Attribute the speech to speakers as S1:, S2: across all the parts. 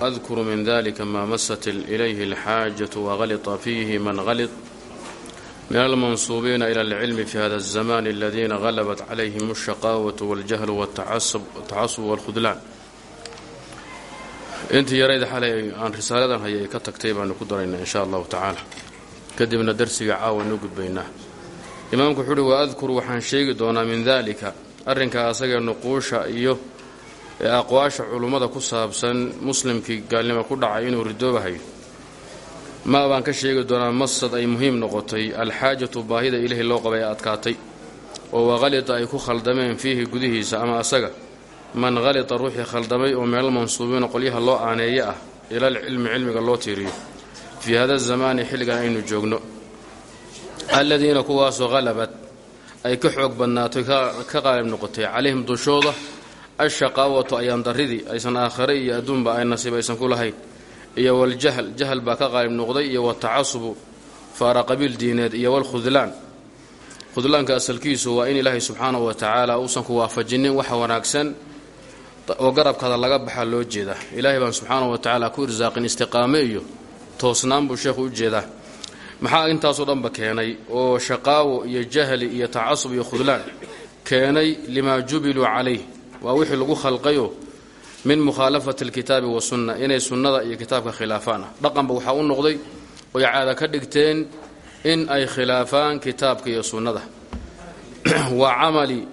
S1: adkuru min dalika maa masat ilayhi اlxaajaة wغalطa fiihi man غalط min almansuubiina ilى اlcilmi fi hada الزaman اladina غalabat calayhim الshaqaawaة wاljahl wالtacasub wاlkhudlaan intii yarayda xalay aan risaaladan hayay ka tagtay baanu ku daraynaa in sha allahu tacaala kadibna darsiga caawa noo gudbaynaa imaamku wuxuu uhi wa adkuru waxaan sheegi doonaa min daalika arrinkaa asagee nuquusha iyo aqwaasha culummada ku saabsan muslimkii gaalnimo ku dhacay inuu ridoobahayo maa baan ka sheegi doonaa masad ay muhiim noqotay alxaajatu baahida ilaahi loo qabay ee adkaatay oo waqalita ay ku khaldameen fiihi gudihiisa ama asaga man qalita ruuxii khaldamay oo meelal mansuubiina qolyaha loo aaneeye ah ilal cilmi cilmiga loo tiiriyo. Fii hada zamaani xilligan aynu joogno. Alladiina kuwaasoo qalabad ay ka xoog badnaatay ka qaalib noqotay calayhim dushooda ashaqaawatu ayaan darridii aysan aakhare iyo adduunba ay nasiib aysan ku lahayn iyo waljahl jahal baa ka qaalib noqday iyo watacasubu faara qabiil diineed iyo walkhudlaan khudlaanka asalkiisu waa in ilaahay subxaanahu wa tacaala uusan ku waafajinin waxa wanaagsan oo garabkaada laga baxa loo jeedaa ilaahay baan subxaanahu wa tacaala ku irsaaqin istiqaame iyo toosnaan buu sheekhu u jeedaa maxaa intaasoo dhanba keenay oo shaqaawo iyo jahli iyo tacasub iyo khudlaan keenay limaa jubiluu calayh waa wixii lagu khalqayo min mukhaalafati alkitaabi wasunna inay sunnada iyo kitaabka khilaafaan. Ah dhaqanba waxaa u noqday oy caada ka dhigteen in ay khilaafaan kitaabka iyo sunnada. Wa camali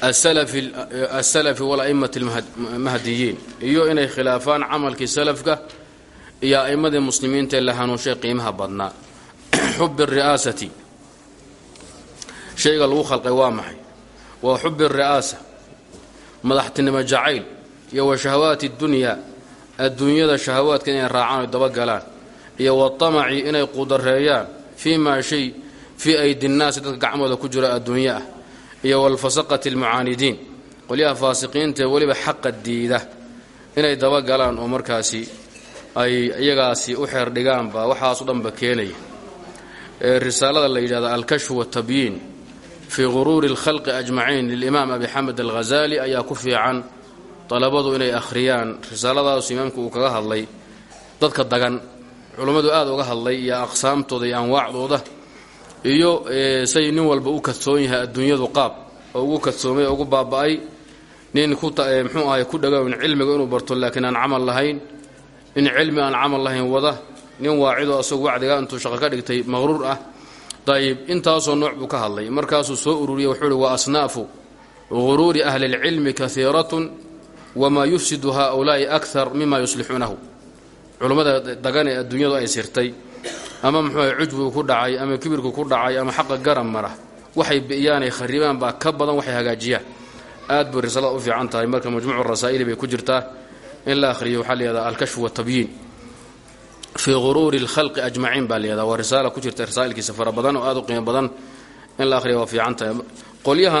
S1: asalafi wala'immati almahdiyiin iyo inay khilaafaan camalkii salafka iyo a'immadii muslimiinta ee la hanuunshay qiimaha badnaa. Xubi ari'aasati shayga lagu khalqay waa maxay waa xubi ari'aasa madaxtinimo jacayl iyo wa shahawaati dunyaa adduunyada shahawaadka inay raacaan oy dabagalaan iyo watamaci inay qudareeyaan fii maa shay fii aydi nnaasi dadka gacmooda ku jiro adduunyo ah iyo walfasaqati almucaanidiin qolyaha faasiqiintaee weliba xaqa diida inay dabagalaan oo markaasi ay iyagaasi u xeer dhigaan baa waxaasu dhanba keenaya. Ee risaalada la yidhahdo alkashfu watabyiin fii guruuri alkhalqi ajmaciin lilimaam abi xamed alghazali ayaa ku fiican dalabadu inay akhriyaan. Risaaladaasu imaamku uu kaga hadlay dadka dagan culummadu aad uga hadlay iyo aqsaamtooda iyo anwaacdooda iyo say nin walba u kadsoon yahay adduunyadu qaab oo ugu kadsoomay oo ugu baaba'ay nin mxuu ahay ku dhagown cilmiga inuu barto laakiin aan camal lahayn nin cilmi aan camal lahayn wada nin waacidoo asagu wacdiga intuu shaqo ka dhigtay maqruur ah dayib intaasoo nooc buu ka hadlay. Markaasuu soo ururiyey wuxuu uhi wa asnaafu guruuri ahli اlcilmi kaiiratun wamaa yufsidu haؤulaa'i akar mima yuslixuunahu culummada dagan ee adduunyadu ay sirtay ama muxuu cujbigu ku dhacay ama kibirku ku dhacay ama xaqa garan mara. Waxay bi'iyaanay kharibaan baa ka badan waxay hagaajiyaan. Aad bay risalada u fiican tahay. Marka majmuucu rasaa'ili bay ku jirtaa. In la akhriyo waxaa layihahdaa alkashfu watabyiin fii guruuri اlkhalqi ajmaciin baa layihahda waa risaala ku jirta rasaa'ilkiisa fara badan oo aad u qiimo badan. In la akhriya waa fiican tahay.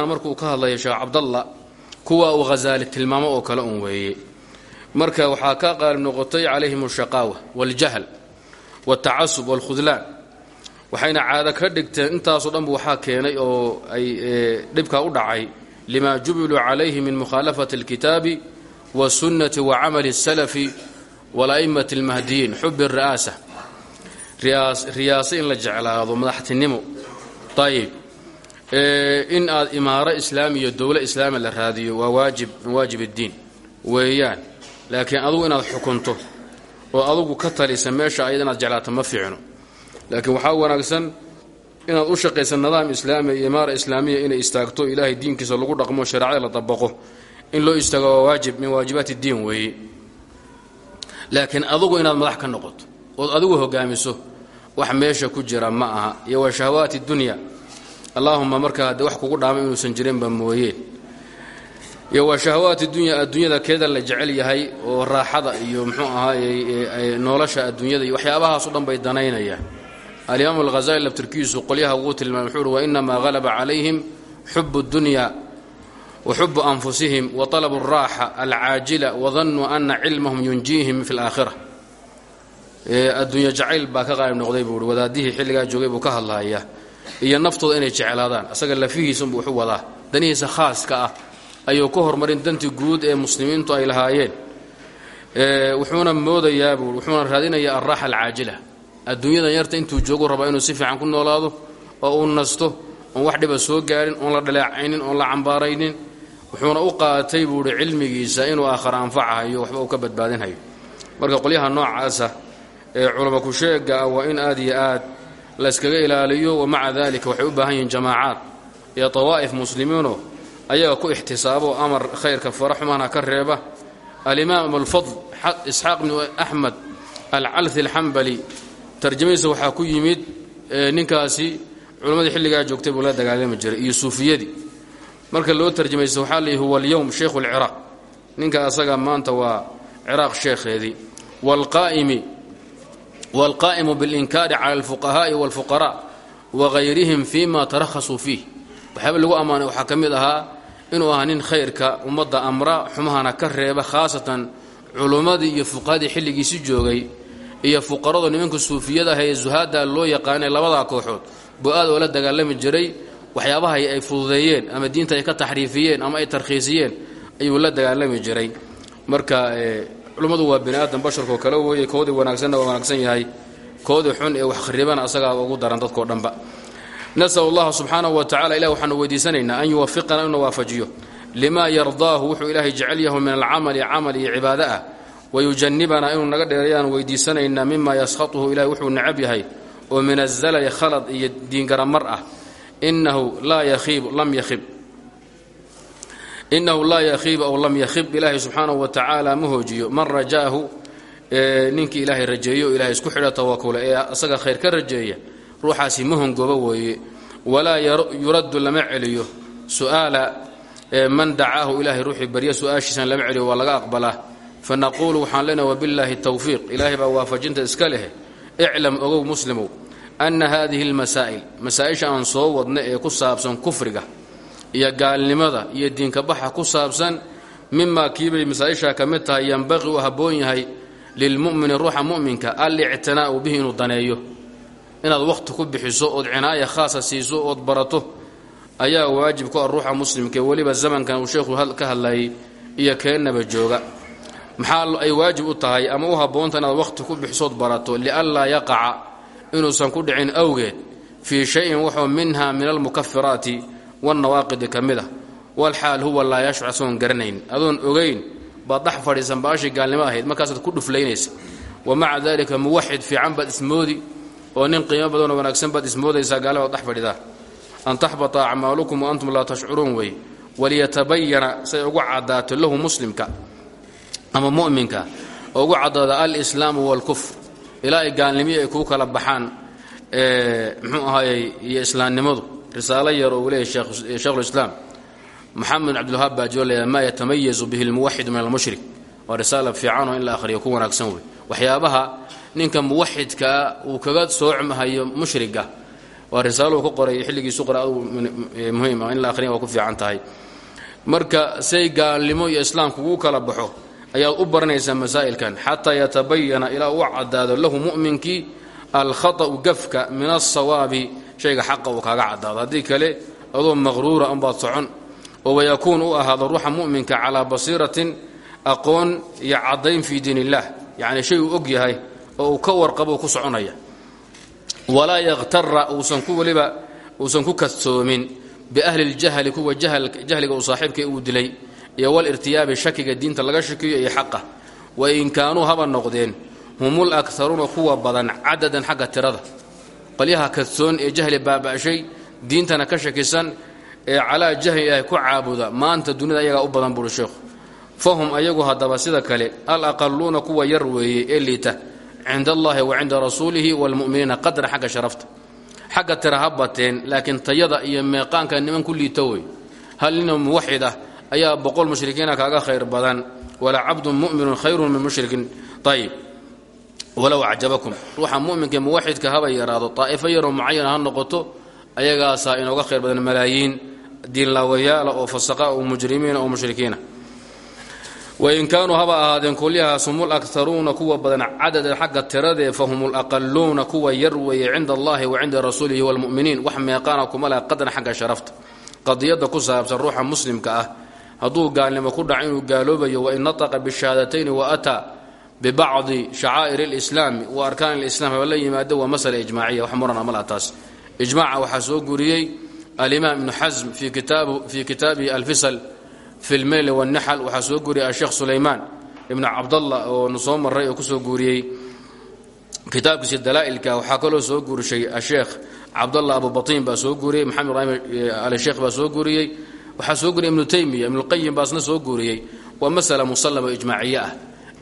S1: Markuu ka hadlaya sheekh cabdalla kuwa uu hazaali tilmaamo oo kale un weeye. Marka waxaa ka qaalib noqotay calayhim alshaqaawa waaljahl waaltacasub waalkhudlaan waxayna caado ka dhigteen intaasoo dhanba waxaa keenay oo ay dhibkaa u dhacay. Limaa jubiluu calayhi min mukhaalafati alkitaabi wasunnati wa camali asalafi wala'immati almahdiyiin xubi ri'aasa riyaase in la jeclaado madaxtinimo. Ayib in aad imaaro islaami iyo dowlo islaami la raadiyo waa waajib min waajib iddiin. Weeyaan. Laakiin adugu inaad xukunto oo adugu ka talisa meesha ayada inaad jeclaato ma fiicno. Laakiin waxaa wanaagsan inaad u shaqaysa nidaam islaamiya iyo imaara islaamiya inay istaagto ilaahay diinkiisa lagu dhaqmo shareecada la dabaqo in loo istaago waa waajib min waajibaat iddiin weeye laakiin adugu inaad madax ka noqoto ood adigu hogaamiso wax meesha ku jira ma aha iyo wa shahawaati dunya. Allaahuma markaa haddee wax kugu dhaama inuusan jirinba mooyeen iyo wa shahawaati dunya adduunyada keeda la jecel yahay oo raaxada iyo muxuu ahaayey nolosha adduunyada iyo waxyaabahaas o dhan bay danaynayaan. Alimaam alghazali laftirkiisu qolyaha wuu tilmaamay wuxuu uhi wainamaa halaba calayhim xubu اdunya wa xubu anfusihim wa talabu اraaxa alcaajila wadannuu ana cilmahum yunjiihim fi اlaakhira adduunye jacayl baa ka qaalib noqday buu i wadaadihii xilligaa joogay buu ka hadlaaya iyo naftooda inay jeclaadaan asaga lafihiisunbuu wuxu wadaa danihiisa khaaska ah ayuu ka hormarin dantii guud ee muslimiintu ay lahaayeen wuxuuna moodayaa buu wuxuuna raadinayaa alraaxa alcaajila adduunyadan yarta intuu joogu rabaa inuu si fiican ku noolaado oo uu nasto oon wax dhiba soo gaarin oon la dhaleecaynin oon la cambaaraynin wuxuuna u qaatay buu cilmigiisa inuu aakhara anfacahayo waxba uu ka badbaadinhayo marka qolyaha noocaasa ee culama ku sheega ah waa in aad iyo aad layskaga ilaaliyo wa maca dalika waxay u baahan yihiin jamaacaad iyo tawaa'if muslimiinoo ayaga ku ixtisaabo amar khayrka fara xumana ka reeba. Alimaam alfadl isxaaq bnu axmed alcalhi alxambali tarjamadiisa waxaa ku yimid ninkaasi culammadii xilligaa joogtay buu la dagaalami jiray iyo suufiyadii marka loo tarjamaysa waxaa layihi huwa alyowm shaykhu lciraaq ninka asaga maanta waa ciraaq sheekheedii waalqaa'imu bilinkaari cala alfuqahaa'i walfuqaraa wagayrihim fima tarakhasuu fiih. Waxyaaba lagu ammaanay waxaa ka mid ahaa inuu ahaa nin khayrka ummadda amra xumahana ka reeba khaasatan culummadii iyo fuqahadii xilligiisi joogay iyo fuqaradu nimanka suufiyada ah ee loo yaqaanay labadaa kooxood. Buu aad oo la dagaalami jiray waxyaabaha ay fududeeyeen ama diinta ay ka taxriifiyeen ama ay tarkhiisiyeen ayuu la dagaalami jiray. Marka culummadu waa bini aadam basharkoo kale weeye koodii wanaagsanna waa wanaagsan yahay. Koodii xun ee wax kharibana asagaa ugu daran dadkoo dhanba. Nasal allahu subxaanahu wa ilah waxaanu weydiisanaynaa an yuwafiqana inuu waafajiyo. Lima yardaahu wuxuu ilaahay jecel yahu min alcamali camal iyo cibaado ah. Wayujannibanaa inuu naga dheereeyaan weydiisanaynaa mima yaskhatuhu ilahay wuxuu necab yahay. Oo min azalay khalad iyo diingaramar ah inahu laa yahiib lam yakhib inahu laa yakhiib aw lam yakhib ilaahay subxaanahu wa tacaala ma hoojiyo man rajaahu ninkii ilaahay rajeeyo ilahay isku xidha tawakula ee asaga khayr ka rajeeya ruuxaasi ma hongooba weeye walaa yuraddu lama celiyo su'aala man dacaahu ilaahay ruuxii barya su'aashiisan lama celiyo waa laga aqbalaa fanaquulu waxaan leenahay wabillaahi tawfiiq ilaahay baa waafajinta iska leh iclam ogow muslimow anna haadihi almasaa'il masaa-isha aan soo wadna ee ku saabsan kufriga iyo gaalnimada iyo diinka baxa ku saabsan mimaa kiibay masaa-ishaa ka mid tahay yanbaqii u habboon yahay lilmu'mini ruuxa mu'minka alictinaa'u bihi inuu daneeyo. Inaad wakhti ku bixiso ood cinaaya khaasa siiso ood barato ayaa waajib ku ah ruuxa muslimka weliba zamankan uu sheekhu ka hadlayay iyo keennaba jooga. Maxaa ay waajib u tahay ama u habboonta inaad wakhti ku bixisood barato? Lianlaa yaqaca inuusan ku dhicin awgeed fii shayin wuxuu minha min almukafiraati wاlnawaaqidi ka mid a walxaal huwa laa yashcu asagoon garanayn. Adoon ogayn baad dhex fadhiisan baashii gaalnimo ahayd markaasaad ku dhuflaynaysa. Wa maca dalika muwaxid fiican baad ismoodi oo nin qiimo badanoo wanaagsan baad ismoodaysaa gaalnimaad dhex fadhidaa an taxbata acmaalukum wa antum laa tashcuruun wey. Waliyatabayana say ugu cadaato lahu muslimka ama mu'minka oo ugu caddaada alislaamu waalkufr ilaa ay gaalnimihii ay kuu kala baxaan muxuu ahaayey iyo islaamnimadu risaalo yar oo leeyahy sheekhulislaam moxamed cabdilwahaab baa jiro leeyahay maa yatamayazu bihi almuwaxidu min almushrik. Waa risaala fiicanoo in la akhriyo ku wanaagsan wey waxyaabaha ninka muwaxidkaa uu kaga soocmahayo mushriga waa risaaluu ku qoray xilligiisu qora adu muhiim ah in la akhriya waa ku fiican tahay. Marka say gaalnimo iyo islaamku ugu kala baxo ayaad u baranaysaa masaa'ilkan xataa yatabayana ilaa uu caddaado lahu mu'minkii alkhata'u gafka min alsawaabi shayga xaqa uu kaaga caddaado. Haddii kale adoo maqhruura unbaad socon oo wayakuun u ahaado ruuxa mu'minka calaa basiiratin aqoon iyo caddayn fii diin illah yacni shay uu og yahay oo uu ka warqabo ku soconaya. Walaa yakhtara uusan ku weliba uusan ku kadsoomin biahli ljahli kuwa jahliga uu saaxiibka uu dilay iyo walirtiyaabi shakiga diinta laga shakiyo iyo xaqa. Wain kaanuu haba noqdeen humul akaruuna kuwa badan cadadan xagga tirada. Qolyaha kadsoon ee jahli baaba'shay diintana ka shakisan ee calaa jahli ilaahay ku caabuda maanta dunida ayagaa u badan buuri fahum ayagu haddaba sida kale al aqaluuna kuwa yar weeye ee liita cinda allahi wa cinda rasuulihi waalmu'miniina qadran xagga sharafta. Xagga tira ha bateen laakiin tayada iyo meeqaanka niman ku liita wey hal nina muwaxid ah ayaa boqol mushrikiina kaaga khayr badan. Walaa cabdun mu'minun khayrun min mushrikin. Ayib walow acjabakum. Ruuxa mu'minka muwaxidka haba yaraado daa'ifo yaroo mucayana ha noqoto ayagaasaa inooga khayr badan malaayiin diinlaawayaala oo fasaqa oo mujrimiina oo mushrikiina wain kaanuu haba ahaadeen kolyahaas hum lakaruuna kuwa badan cadadan xagga tiradee fahum laqaluuna kuwa yar weeye cinda allahi wa cinda rasuulihi waalmu'miniin wax meeqaana kuma laha qadran xagga sharafta. Qadiyadda ku saabsan ruuxa muslimka ah hadduu gaalnimo ku dhaco inuu gaaloobayo wain nataqa bishahaadatayn wa ataa bibacdi shacaa'ir اlislaami wa arkaan اlislam haba la yimaado waa masala ijmaaciya wax muran amala taas ijmaaca waxaa soo guriyey alimaam ibnu xasm fii kitaabihi alfisal fi lmeyl wاlnaxl waxaa soo guriyey asheekh sulaymaan ibnu cabdallah oo nu soo maray oo kusoo guuriyey kitaabkiisa dalaa'ilka waxaa kaloo soo guurishay asheekh cabdallah abu batiin baa soo guuriyey maxamed ibrahim alsheekh baa soo guuriyey waxaa soo guriyey ibnu taymiya ibnuqayim baasna soo guuriyey waa masala musallama ijmaaciye ah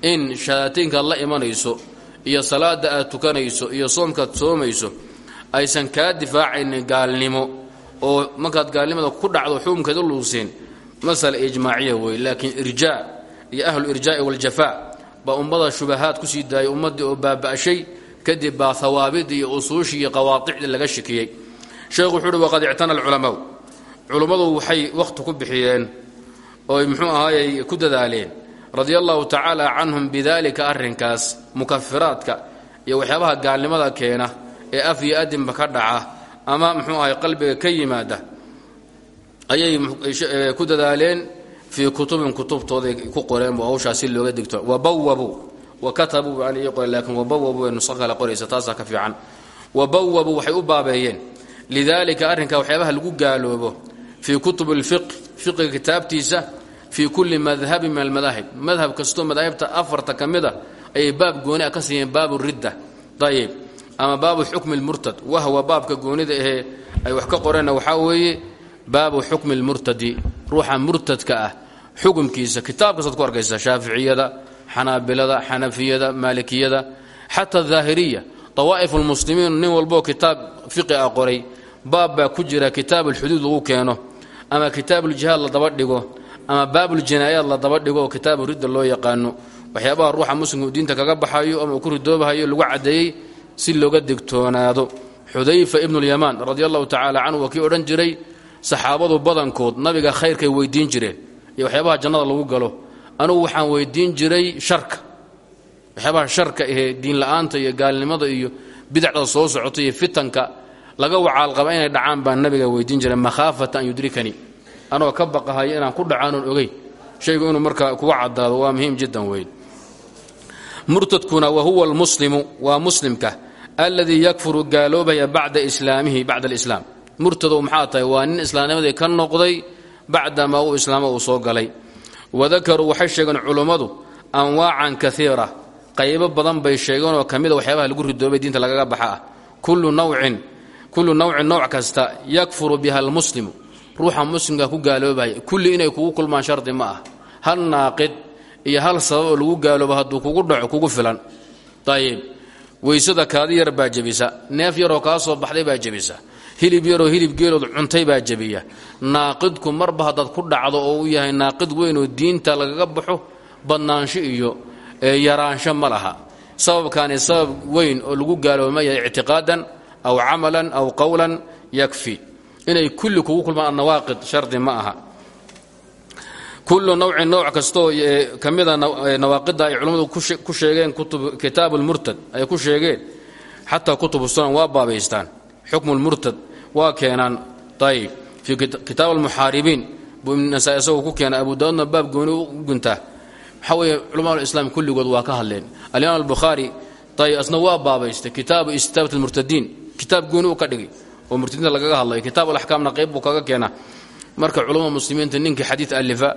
S1: in shahaataynkaad la imanayso iyo salaada aad tukanayso iyo soomkaad soomayso aysan kaa difaacaynin gaalnimo oo markaad gaalnimada ku dhacdo xukumkeed u luuseen masala ijmaaciya wey laakiin irjaa iyo ahlu irjaa'i waljafaa baa ummada shubahaad ku sii daayay ummaddii oo baaba'shay kadib baa hawaabidii iyo usuushii iyo qawaadicdii laga shikiyey sheekhu wuxuu uhi waqad ictana alculamaau culummadu waxay wakhti ku bixiyeen ooy muxuu ahaayey ku dadaaleen. Radia allahu tacaala canhum bidalika arrinkaas mukafiraadka iyo waxyaabaha gaalnimada keena ee af iyo adinba ka dhaca ama muxuu ahay qalbiga ka yimaada ayay ku dadaaleen fii kutubin kutubtooday ku qoreen bu hawshaas looga digto. Wabawabuu wa katabuu baan ii qoren laakiin wabawabuu nusa kale qoraysa taasaa ka fiican. Wabawabuu waxay u baabeeyeen. Lidaalika arrinkaa waxyaabaha lagu gaaloobo fii kutubi lfiq fiqiga kitaabtiisa fii kulli madhabin min almadaahib madhab kastoo madaahibta afarta ka mid a ayay baab gooni ah ka siiyeen baabu ridda. Ayib ama baabu xukmi lmurtad wahwa baabka goonida ahee ay wax ka qoreenna waxaa weeye baabu xukmi lmurtadi ruuxa murtadka ah xukumkiisa kitaab kastaad ku arkaysa shaaficiyada xanaabilada xanafiyada maalikiyada xata daahiriya dawaa'if lmuslimiin nin walboo kitaab fiqi ah qoray baab baa ku jira kitaab lagu keeno ama kitaab uljihaad la daba dhigo ama baabuljinaayaad la daba dhigo oo kitaabu ridda loo yaqaano. Waxyaabaha ruuxa muslimka uu diinta kaga baxayo ama uu ku ridoobahayo lagu caddeeyey si looga digtoonaado. Xudayfa ibnulyamaan radi allahu tacaala canhu waa kii odhan jiray saxaabadu badankood nabiga khayrkay weydiin jireen. Iyo waxyaabaha jannada lagu galo anugu waxaan weydiin jiray sharka. Waxyaabaha sharka ahee diinla'aanta iyo gaalnimada iyo bidacda soo socota iyo fitanka laga wacaalqaba inay dhacaan baan nabiga weydiin jiray makhaafata an yudrikanii anoo ka baqahayo inaan ku dhacaanoon ogey shaygu inuu marka kuga caddaado waa muhiim jiddan weyn. Murtadkuna wa huwa almuslimu waa muslimka alladii yakfuru gaaloobaya bacda islaamihi bacda alislaam. Murtadow maxaa tahay? Waa nin islaamnimadii ka noqday bacdamaa uu islaamo uu soo galay. Wadakaruu waxay sheegeen culummadu anwaacan kaiira qaybo badan bay sheegeenoo ka mida waxyaabaha lagu ridoobay diinta lagaga baxa ah. Kullu nawcin kullu nawcin nooc kasta yakfuru biha almuslimu. Ruuxa muslimka ku gaaloobaya kulli inay kugu kulmaan shardi ma ah. Hal naaqid iyo hal sabab oo lagu gaaloobo hadduu kugu dhaco kugu filan. Ayib weysada kaadi yar baa jebisa. Neef yaroo kaa soo baxday baa jebisa. Hilib yaroo hilib geelood cuntay baa jebiya. Naaqidku marba haddaad ku dhacdo oo uu yahay naaqid weyn oo diinta lagaga baxo badnaansho iyo yaraansho ma laha. Sababkaani sabab weyn oo lagu gaalooba ma yahay ictiqaadan aw camalan aw qowlan yakfi. Inay kulli kugu kulmaan annawaaqid shardi ma aha. Kullu nawcin nooc kastoo ka mida ay culummadu ku sheegeen kitaabu lmurtad ay ku sheegeen. Xataa kutubu sunan waa baabaystaan. Xukmu lmurtad waa keenaan ayib fii kitaab almuxaaribiin buu ibnnasaa isagoo ku keena abu daawudna baab gooni u guntaa. Waxaa weeye kulligood waa ka hadleen. Alimaam albukhaari ayib asna waa baabaystay. Kitaabu istitaabat almurtadiin kitaab gooni uu ka dhigay oo murtadiinta lagaga hadlayo kitaab alaxkaamna qayb buu kaga keenaa. Marka culamada muslimiinta ninkii xadiid alifa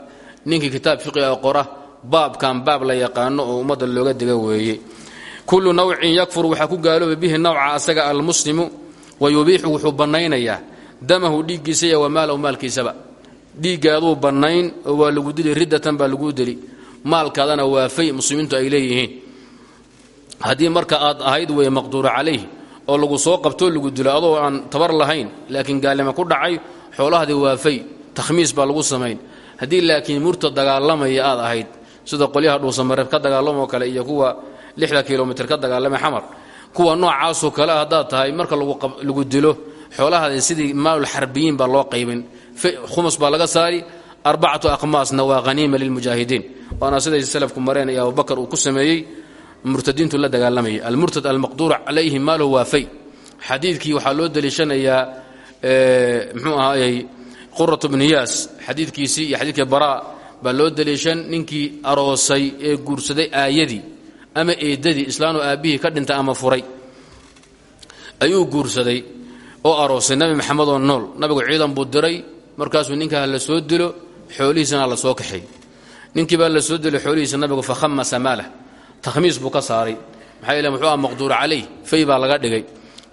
S1: ninkii kitaab fiqiga qora baabkan baab la yaqaano oo ummadda looga diga weeye. Kullu nawcin yakfur waxaa ku gaalooba bihi nawca asaga almuslimu wa yubiixu wuxuu bannaynayaa damahu dhiiggiisa iyo wamaalahu maalkiisaba. Dhiiggaaduu bannayn oo waa lagu dili riddatan baa laguu dili. Maalkaadana waa fay muslimiintu ay leeyihiin. Haddii marka aad ahayd weye maqduuru calayh oo lagu soo qabtoo lagu dilo adoo aan tabar lahayn laakiin gaalnimo ku dhacay xoolahaadii waa fay takhmiis baa lagu samayn. Haddii laakiin murta dagaalamaya aad ahayd sida qolyaha dhuusamareeb ka dagaalamoo kale iyo kuwa lixda kilomitr ka dagaalamay xamar kuwa noocaasoo kale haddaad tahay marka lagu dilo xoolahaadi sidii maalul xarbiyiin baa loo qaybin. Khumus baa laga saari arbacatu aqmaasna waa haniima lilmujaahidiin waana siday salafku mareen iyo abubakar uu ku sameeyey murtadiintu la dagaalamayay almurtad almaqduur calayhi maaluhu waa fay xadiidkii waxaa loo deliishanayaa mxuu ahaayey quratu bniyaas xadiidkiisii iyo xadiidkii baraa baa loo deliishan ninkii aroosay ee guursaday aayadii ama eedadii islaanoo aabbihii ka dhintay ama furay. Ayuu guursaday oo aroosay nabi maxamed oo nool. Nabigu ciidan buu diray markaasuu ninkaa la soo dilo xoolihiisana la soo kaxay. Ninkii baa la soo dilay xoolihiisa nabigu fakhamasa maalah takhmiis buu ka saaray. Maxaa yeele muxuu maqduur calayh fay baa laga dhigay.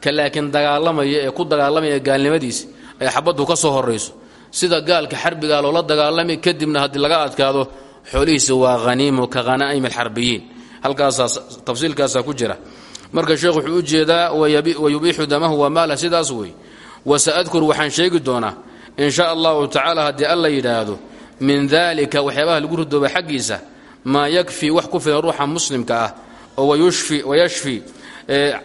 S1: Ka laakiin dagaalamaya ee ku dagaalamaya gaalnimadiisi ay xabaddu ka soo horrayso. Sida gaalka xarbigaa loola dagaalamay kadibna haddii laga adkaado xoolihiisa waa haniimu ka hanaa'im alxarbiyiin. Halkaasaa tafsiilkaasaa ku jira. Marka sheekh wuxuu u jeedaa wayubiixu damahu wa maalah sidaas wey. Wasaadkur waxaan sheegi doonaa in sha allahu tacaala haddii alla yidhaahdo min dalika waxyaabaha lagu ridooba xaggiisa maa yakfii wax ku filan ruuxa muslimka ah oo wayashfi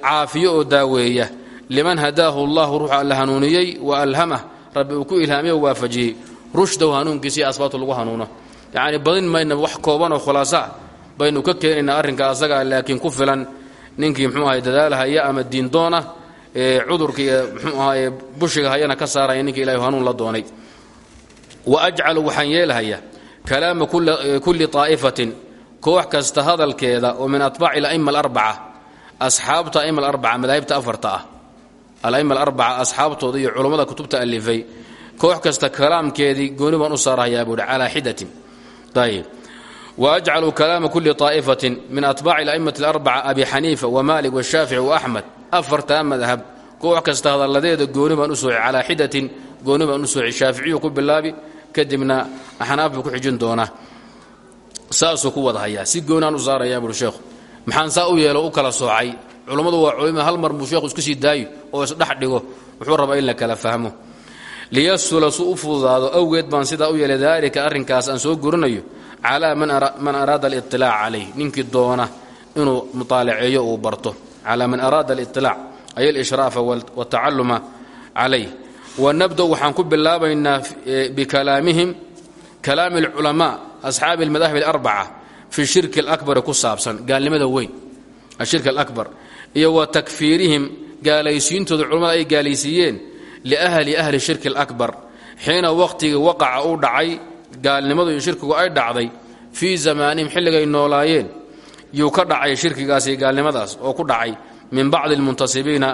S1: caafiyo oo daaweeya. Liman hadaahu allahu ruuxa alla hanuuniyey wa alhamah rabbi uu ku ilhaamiyo waafajiyey. Rushdahu hanuunkiisa iyo lagu hanuuno. Yacni badin mayna wax kooban oo khulaasaa baynu ka keenaynaa arrinka asagaa laakiin ku filan ninkii mxuu ahay dadaalhaya ama diindoona ee cudurka iyo mxuu bushiga hayana ka saaraya ninka ilahay hanuun la doonay. Wa ajcalu waxaan yeelhayaa kalaama kulli طaa'ifatin koox kasta hadalkeeda oo min atbaaci ala'ima alarbaca asxaabta a'ima alarbaca madaahibta afarta ah. Ala'ima alarbaca asxaabtooda iyo culummada kutubta alifay koox kasta kalaamkeedii gooni baan u saarahayaa buuhi calaa xidatin. Ayib waajcalu kalaama kulli طaa'ifatin min atbaaci ala'imati alarbaca abi xaniifa wamaalik washaafici waaxmed afartaa madhab koox kasta hadalladeeda gooni baan u sooci calaa xidatin gooni baan kadibna axnaaf buu ku xijin doonaa saasuu ku wada hayaa si goonaan u saarayaa buui sheekhu maxaan saa u yeelo u kala soocay culummadu waa culima hal mar buu sheekhu isku sii daayo oo isdhex dhigo wuxuu rabaa in la kala fahmo liyasula su u fududaado awgeed baan sidaa u yeelay daalika arrinkaas aan soo gurinayo calaa man araada aliطilaac calayh ninkii doona inuu mutaalaceeyo uu barto calaa man araada aliطilaac ay alshraafa wاtacaluma calayh wanabda'u waxaan ku bilaabaynaa bikalaamihim kalaami alculamaa asxaabi almadahib alarbaca fi shirki alakbari ku saabsan gaalnimada weyn ashirki alabar iyo wa takfiirihim gaalaysiintooda culamada ay gaalaysiiyeen liahli ahli shirki alakbar xiina wakhtigii waqaca u dhacay gaalnimadu iyo shirkigu ay dhacday fii zamaanihim xilligay noolaayeen yuu ka dhacay shirkigaas iyo gaalnimadaas oo ku dhacay min bacdi almuntasibiina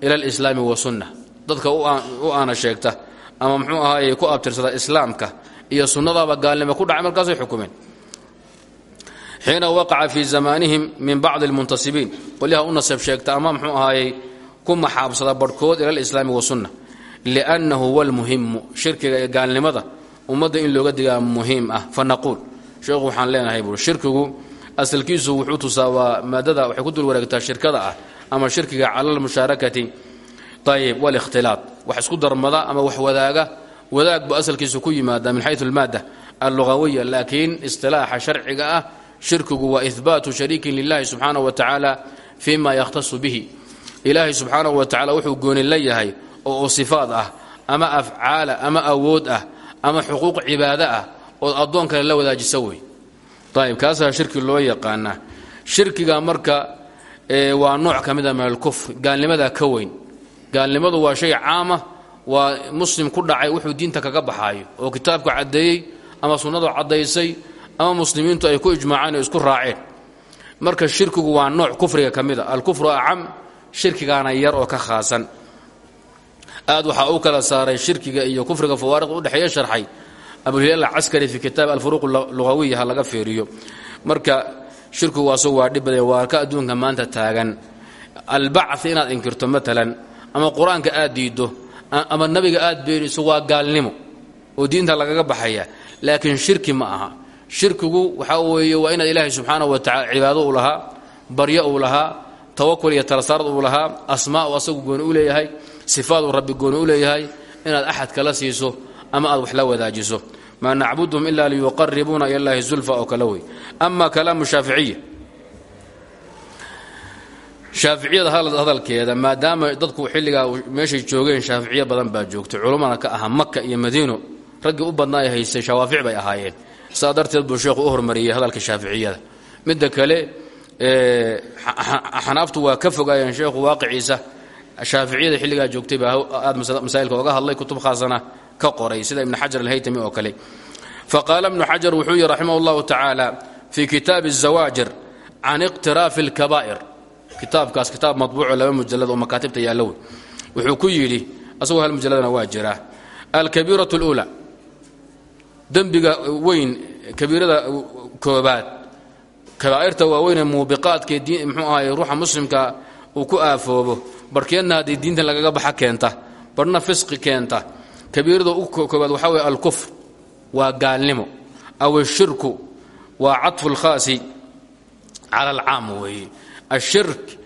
S1: ila alislaami wasunna dadka u aana sheegta ama mxuu ahaaye ku abtirsada islaamka iyo sunnadaaba gaalnimo ku dhacay markaasay xukumeen. Xiina waqaca fii zamaanihim min bacdi اlmuntasibiin qolyaha u nasab sheegta ama mxuu ahaayey ku maxaabsada barhkood ila alislaami wasunna liannahu huwa lmuhimu shirkiga gaalnimada ummadda in looga digaa muhiim ah fa naquul. Sheekhu waxaan leenahay buui shirkigu asalkiisu wuxuu tusaa waa maadada waxay ku dul wareegtaa shirkada ah ama shirkiga cala almushaarakati ayib walikhtilaaq wax isku darmada ama wax wadaaga. wadaag bu asalkiisu ku yimaada min xayu almaada allugawiya laakiin istilaaxa sharciga ah shirkigu waa ihbaatu shariikin lilahi subxaanahu wa tacaala fii ma yakhtasu bihi. Ilaahay subxaanahu wa tacala wuxuu gooni la yahay oo sifaad ah ama afcaala ama awood ah ama xuquuq cibaado ah ood addoon kale la wadaajisa wey. Ayib kaasaa shirki loo yaqaanaa. Shirkiga marka waa nooc ka mida min alkufr ka weyn gaalnimadu waa shay caama waa muslim ku dhacay wuxuu diinta kaga baxaayo oo kitaabku caddeeyey ama sunnadu caddaysay ama muslimiintu ay ku ijmaaceen oo isku raaceen. Marka shirkigu waa nooc kufriga ka mida alkufru acam shirkigaana yar oo ka khaasan. Aad waxaa u kala saaray shirkiga iyo kufriga fawaariqda udhexeeya sharxay. Abulhilaal caskari fi kitaab alfuruuq lugawiya ha laga feeriyo. Marka shirkigu asagu waa dhib waa ka adduunka maanta taagan. Albacthi inaad inkirto maalan ama qur'aanka aad diiddo ama nabiga aad beeniso waa gaalnimo oo diinta lagaga baxaya. Laakiin shirki ma aha. Shirkigu waxaa weeye waa inaad ilaahay subxaanahu wa tacala cibaado u lahaa baryo uu lahaa tawakul iyo talasaarad uu lahaa asmaa u asagu gooni u leeyahay sifaad uu rabbi gooni u leeyahay inaad axad kala siiso ama aad wax la wadaajiso. Maa nacbuduhum ila liyuqaribuuna ila llahi zulfa oo kale wey ama kalaamu shaaficiya shaaficiyada hadalkeeda maadaama dadku xilligaa meeshay joogeen shaaficiyo badan baa joogtay culummana ka ahaa maka iyo madiino raggii u badnaa ay haystay shawaafic bay ahaayeen saa darteed buu sheekhu u hormariyey hadalka shaaficiyada midda kale xanaaftu waa ka fogaayeen sheekhu waaqiciisa shaaficiyada xilligaa joogtay baa aad masaa'ilka oga hadlay kutub khaasana ka qoray sida ibn xajar alhaytami oo kale faqaala ibnu xajar wuxuu yihi raximah اllahu tacaala fii kitaabi الzawaajir can iqtiraafi اlkabaa'ir kitaabkaas kitaab madbuuco laba mujalad oo makaatibta yaallow wuxuu ku yidhi asagoo hal mujalladana waa jiraa alkabiiraة اlأulى dembiga weyn kabiirada koobaad kabaa'irta waaweynee muubiqaadkee mxuu ahay ruuxa muslimka uu ku aafoobo barhkeedna haddii diinta lagaga baxa keenta barhna fisqi keenta kabiirada u koobaad waxaa weye alkufr waa gaalnimo aw ashirku waa caطfu اlkhaasi cala alcaam weeye ashirk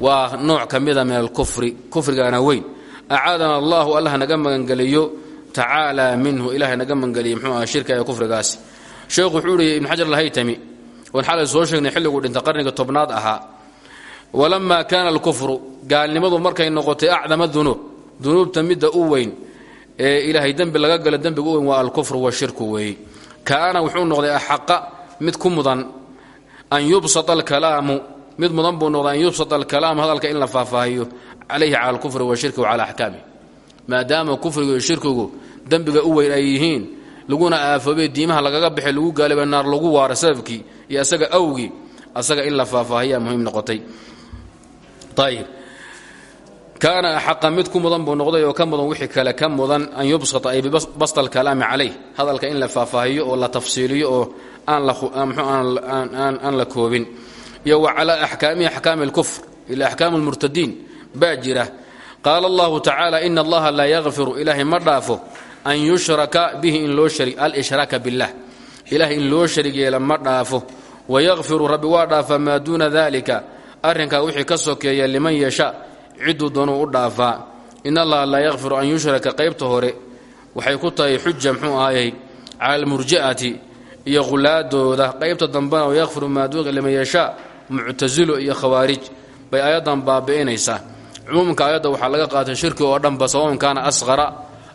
S1: waa nooc ka mida min alkufri kufrigaana weyn acaadana allahu allah naga magangeliyo tacaala minhu ilahay naga magangeliyo mxuu aha shirka ee kufrigaasi sheekhu wuxuu ihi ibn xajar alhaytami oon xalay soo sheegnay xilliguu dhinta qarniga tobnaad ahaa walamaa kaana alkufru gaalnimadu markay noqotay acdama dunuub dunuubta midda u weyn ee ilaahay dembi laga galo dembiga u weyn waa alkufru washirku weeye kaana mid ku mid mudan buu noqday an yubsata alkalaamu hadalka in la faahfaahiyo calayhi cala alkufri washirki wa cala axkaamih maadaama kufrigu iyo shirkigu dembiga u weyn ay yihiin laguna aafoobay diimaha lagaga baxay lagu gaaliba naar lagu waara sababkii iyo asaga awgii asaga in la faahfaahiyaa muhiim noqotay. Ayib kaana axaqa mid ku mudan buu noqday oo ka mudan wixii kale ka mudan an yubsata ay bibasta alkalaami calayh hadalka in la faahfaahiyo oo la tafsiiliyo oo aan la koobin iyo wa calaa axkaamihi axkaami اlkufr ila axkaamu اlmurtadiin baa jira. Qaala allahu tacaala ina allaha laa yakfiru ilaahay ma dhaafo an yushraka bihi in loo alishraaka billah. Ilahay in loo sharig yeela ma dhaafo. Wayakfiru rabbi waa dhaafa maa duuna dalika arrinkaa wixii ka sokeeya liman yasha ciduu doonuu u dhaafaa. In allaha laa yakfiru an waxay ku tahay xuja mxuu ahayy cala almurji'ati iyo khulaadooda qaybta dambena wayakfiru maa duuna liman yashaa muctasilo iyo khawaarij bay ayaddan baabi'inaysaa cumuumka ayadda waxaa laga qaatay shirki oo dhanba sawaun kaana asqara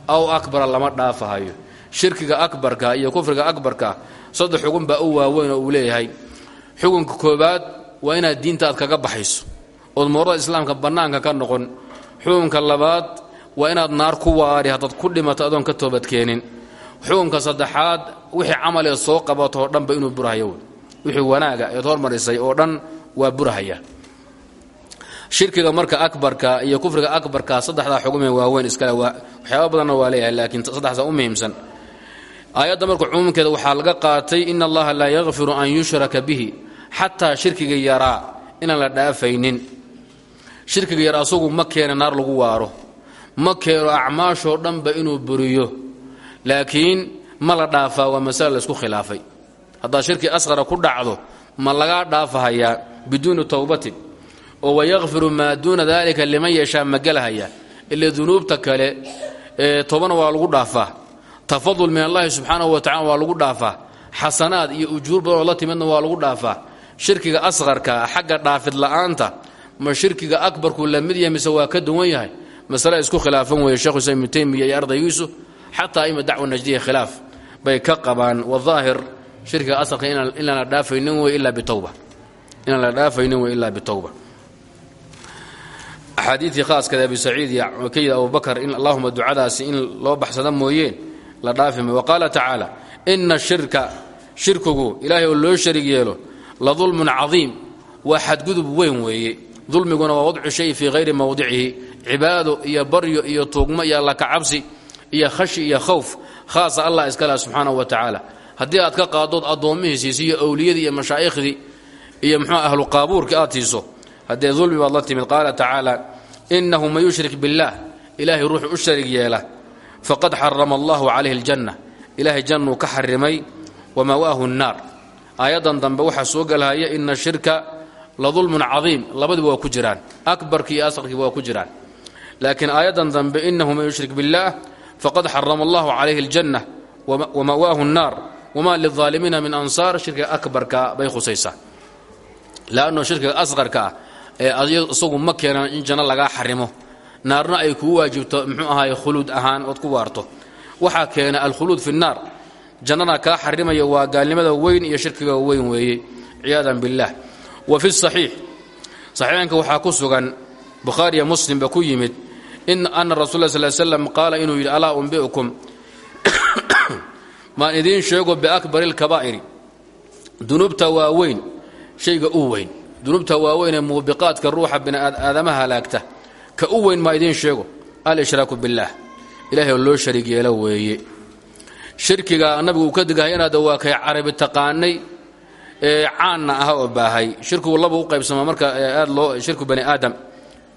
S1: aw akbara lama dhaafahayo shirkiga akbarka iyo kufriga akbarka saddex xugun baa u waaweyn oo uu leeyahay. Xukunka koobaad waa inaad diinta aad kaga baxayso ood moorada islaamka bannaanka ka noqon. Xukunka labaad waa inaad naar ku waari haddaad ku dhimato adoon ka toobadkeenin. Xukunka saddexaad wixii camaleed soo qabatoo dhanba inuu burahaya wixii wanaaga eed hormarisay oo dhan waa burahaya. Shirkiga marka akbarka iyo kufriga akbarka saddexdaa xugume waaweyn iskale waxyaaba badanna waa leeyahay laakiin saddexdaa u muhiimsan. Aayadda marka cumuumkeeda waxaa laga qaatay in allaha laa yakfiru an yushraka bihi xataa shirkiga yaraa inaan la dhaafaynin. Shirkiga yar asagu ma keena naar lagu waaro ma keeno acmaashoo dhanba inuu buriyo laakiin ma la dhaafaa waa masale laysku khilaafay haddaad shirki asqara ku dhacdo ma lagaa dhaafahayaa biduuni towbatin oo wayakfiru maa duuna daalika liman yashaa ma gelahaya ila dunuubta kale ee toban waa lagu dhaafaa. Tafadul min allahi subxaanahu wa tacala waa lagu dhaafaa. Xasanaad iyo ujuur badanoo la timidna waa lagu dhaafaa. Shirkiga asqarka xagga dhaafid la'aanta ma shirkiga akbarku la mid yahay mise waa ka duwan yahay? Masale isku khilaafan weeye shekhu islam ibnu taymiya iyo ardaygiisu xataa ima najdiya khilaaf bay ka qabaan. Wadaahir shirkiga asqarka inaan la dhaafaynin wey ilaa bitowba inaan la dhaafaynin wey ilaa bitowba axaadiidii khaaskada abi saciid iyo kayid abubakar in allahuma ducadaasi in loo baxsada mooyeen la dhaafima wa qaala tacaala ina shirka shirkigu ilaahay oo loo sharig yeelo la dulmun cadiim waa xadgudub weyn weeye. Dulmiguna waa wadcu shay fii hayri mowdicihi cibaado iyo baryo iyo tuugmo iyo alla kacabsi iyo khashi iyo khowf khaasa allah iskale subxaanahu wa tacaala haddii aad ka qaadood addoommihii siiso iyo awliyadii iyo mashaaikhdii iyo mxua ah ahlu qaabuurkii aad siiso haddee dulmi baad la timid qaala tacaala innahu man yushrik billah ilaahay ruuxu u sharig yeela faqad xarama allahu calayhi aljanna ilaahay jannuu ka xarimay wamawaahu nnaar aayaddan dambe waxaa soo gelahaya ina shirka la dulmun cadiim labadiba waa ku jiraan akbarkii iyo asqarkiiba waa ku jiraan. Laakiin aayaddan dambe innahu man yushrik billaah faqad xarama allahu calayhi aljanna wamawaahu nnaar wma lilظaalimiina min ansaar shirkiga akbarka bay khusaysaa lanno shirkiga asqarka ah ee isagu ma keenan in janno lagaa xarimo naarna ay kuu waajibto mxuu ahaay khuluud ahaan ood ku waarto waxaa keena alkhuluud fi nnaar jannana kaa xarimaya waa gaalnimada weyn iyo shirkiga weyn weeye ciyaadan biاllah wa fi saxiix saxiixanka waxaa ku sugan bukhaariya muslimba ku yimid in ana rasul sl slam qaala inuu yidhi alaa umbi'ukum maan idiin sheego biakbari اlkabaa'iri dunuubta waaweyn shayga u weyn. Dunuubta waaweyn ee muubiqaadka ruuxa biniaadamaha halaagta ka u weyn maa idiin sheego. Al-ishraaku billaah ilahay oo loo shariig yeelo weeye. Shirkiga nabigu uu ka digahay inaad waa kay carabi taqaanay ee caanna ah oo baahay. Shirkigu laba u qaybsamaa marka aad loo shirku bani aadam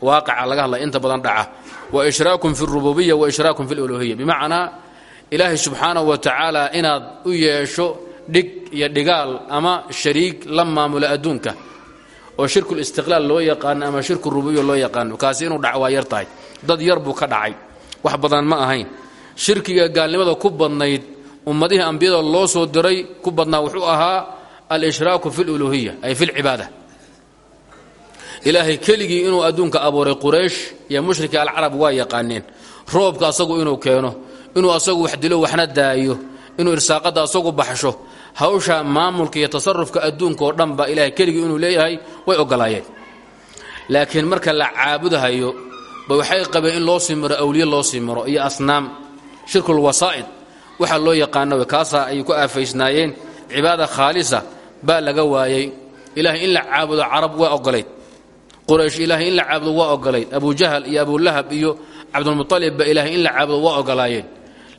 S1: waaqaca laga hadlay inta badan dhaca. Wa ishraakun fi rububiya wa ishraakun fi luluhiya bimacnaa ilaahay subxaanahu wa tacaala inaad u yeesho dhig iyo dhigaal ama shariig la maamula adduunka oo shirku listiqlaal loo yaqaano ama shirku rububiya loo yaqaano kaasi inuu dhac waa yar tahay. Dad yar buu ka dhacay. Wax badan ma ahayn. Shirkiga gaalnimada ku badnayd ummadihii ambiyada loo soo diray ku badnaa wuxuu ahaa alshraaku fi luluhiya ay fi lcibaada ilaahay keligii inuu adduunka abuuray quraysh iyo mushriki alcarab waa yaqaaneen. Roobka asagu inuu keeno inuu asagu wax dilo waxna daayo inuu irsaaqadda asagu baxsho hawsha maamulka iyo tasarufka adduunka oo dhan ba ilahay keligii inuu leeyahay way ogolaayeen. Laakiin marka la caabudahayo ba waxay qabeen in loo sii maro awliye loo sii maro iyo asnaam shirkulwasaa'id waxa loo yaqaano kaasaa ay ku aafaysnaayeen cibaada khaalisa baa laga waayey. Ilaahay in la caabudo carab waa ogolayd. Quraysh ilaahay in la caabudo waa ogolayd. Abujahal iyo abulahab iyo cabdulmualib ba ilaahay in la caabudo waa ogolaayeen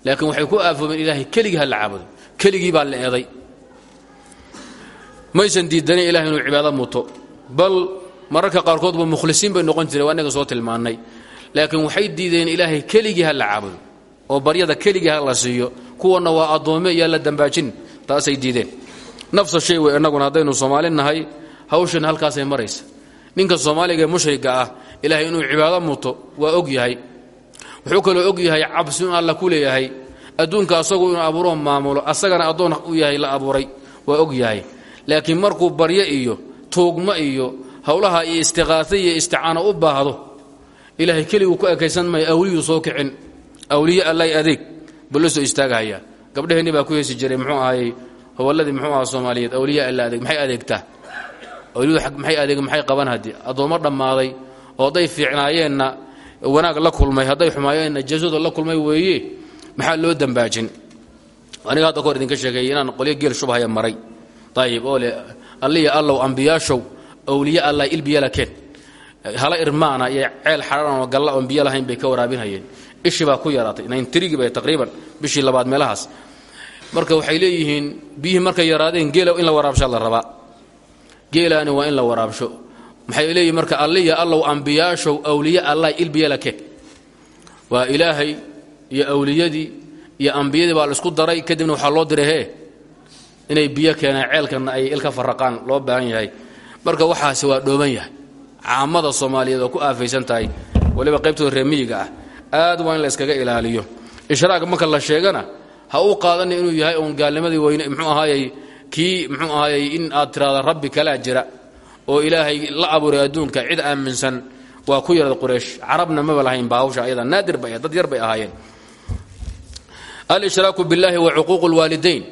S1: laakiin waxay ku aafoobeen ilaahay keligii ha la caabudo keligii baa la eeday. Maysan diidanin ilahay inuu cibaado muto. Bal mararka qaarkoodba mukhlisiin bay noqon jireen waa soo tilmaannay. Laakiin waxay diideen ilaahay keligii ha la caabudo oo baryada keligii ha la siiyo kuwanna waa addoome iyo la dambaajin taasay diideen. Nafsa shay wey innaguna haddaynu soomaali nahay hawshan halkaasay maraysa. Ninka soomaaliga ee mushriga ah ilaahay inuu cibaado muto waa og yahay wuxuu kaloo og yahay cabsi alla ku leeyahay. Adduunka asagu inuu abuuroo maamulo asagana addoon u yahay la abuuray waa og yahay. Laakiin markuu baryo iyo tuugmo iyo howlaha iyo istiqaasa iyo isticaano u baahdo ilaahay keliguu ku ekaysan maya awliyuu soo kicin. Awliye allay adeeg buu la soo istaagahaya gabdhaheenni baa ku heesi jiray muxuu ahayey howalladii muxuu aha soomaaliyeed awliya alla adeeg maxay adeegtaa? Awliyadu maxay adeeg maxay qaban haddii? Addoommo dhammaaday oo hadday fiicnaayeenna wanaag la kulmay hadday xumaayeenna jasado la kulmay weeye maxaa loo dambaajin? Aniga hadda kahor idinka sheekeeyey inaan qolyo geel shubhaya maray. Ayib oo le alliya allow ambiyaashow awliye alla ilbiyala keen. Hala irmaana iyo ceel xadhan oo galla oon lahayn bay ka waraabinhayeen ishii ku yaraatay nayntirigii bay taqriiban bishii labaad meelahaas. Marka waxay leeyihiin biyihii markay yaraadeen geela in la waraabshaa la rabaa. Geelaani waa in la waraabsho maxay leeyihiin marka alliya allow ambiyaashow awliye allah ilbiyala keen waa ilaahay iyo awliyadii iyo ambiyadii baa la isku daray kadibna waxaa loo diray hee inay biyo keenaan ceelkanna ay ilka faraqaan loo baahan yahay. Marka waxaasi waa dhooban yahay. Caamada soomaaliyeed oo ku aafaysan tahay waliba qaybtooda reemiyiga ah aad waa la iskaga ilaaliyo. Ishraaga marka la sheegana ha uu qaadana inuu yahay uun gaalnimadii weyne mxuu ahaayey kii mxuu ahaayey in aad tiraada rabbi kalaa jira oo ilaahay la abuuray adduunka cid aaminsan waa ku yarad quraysh. Carabna maba lahayn baawsha ayada. Naadir bay dad yar bay ahaayeen. Alshraaku biاllahi wa cuquuq اlwaalidayn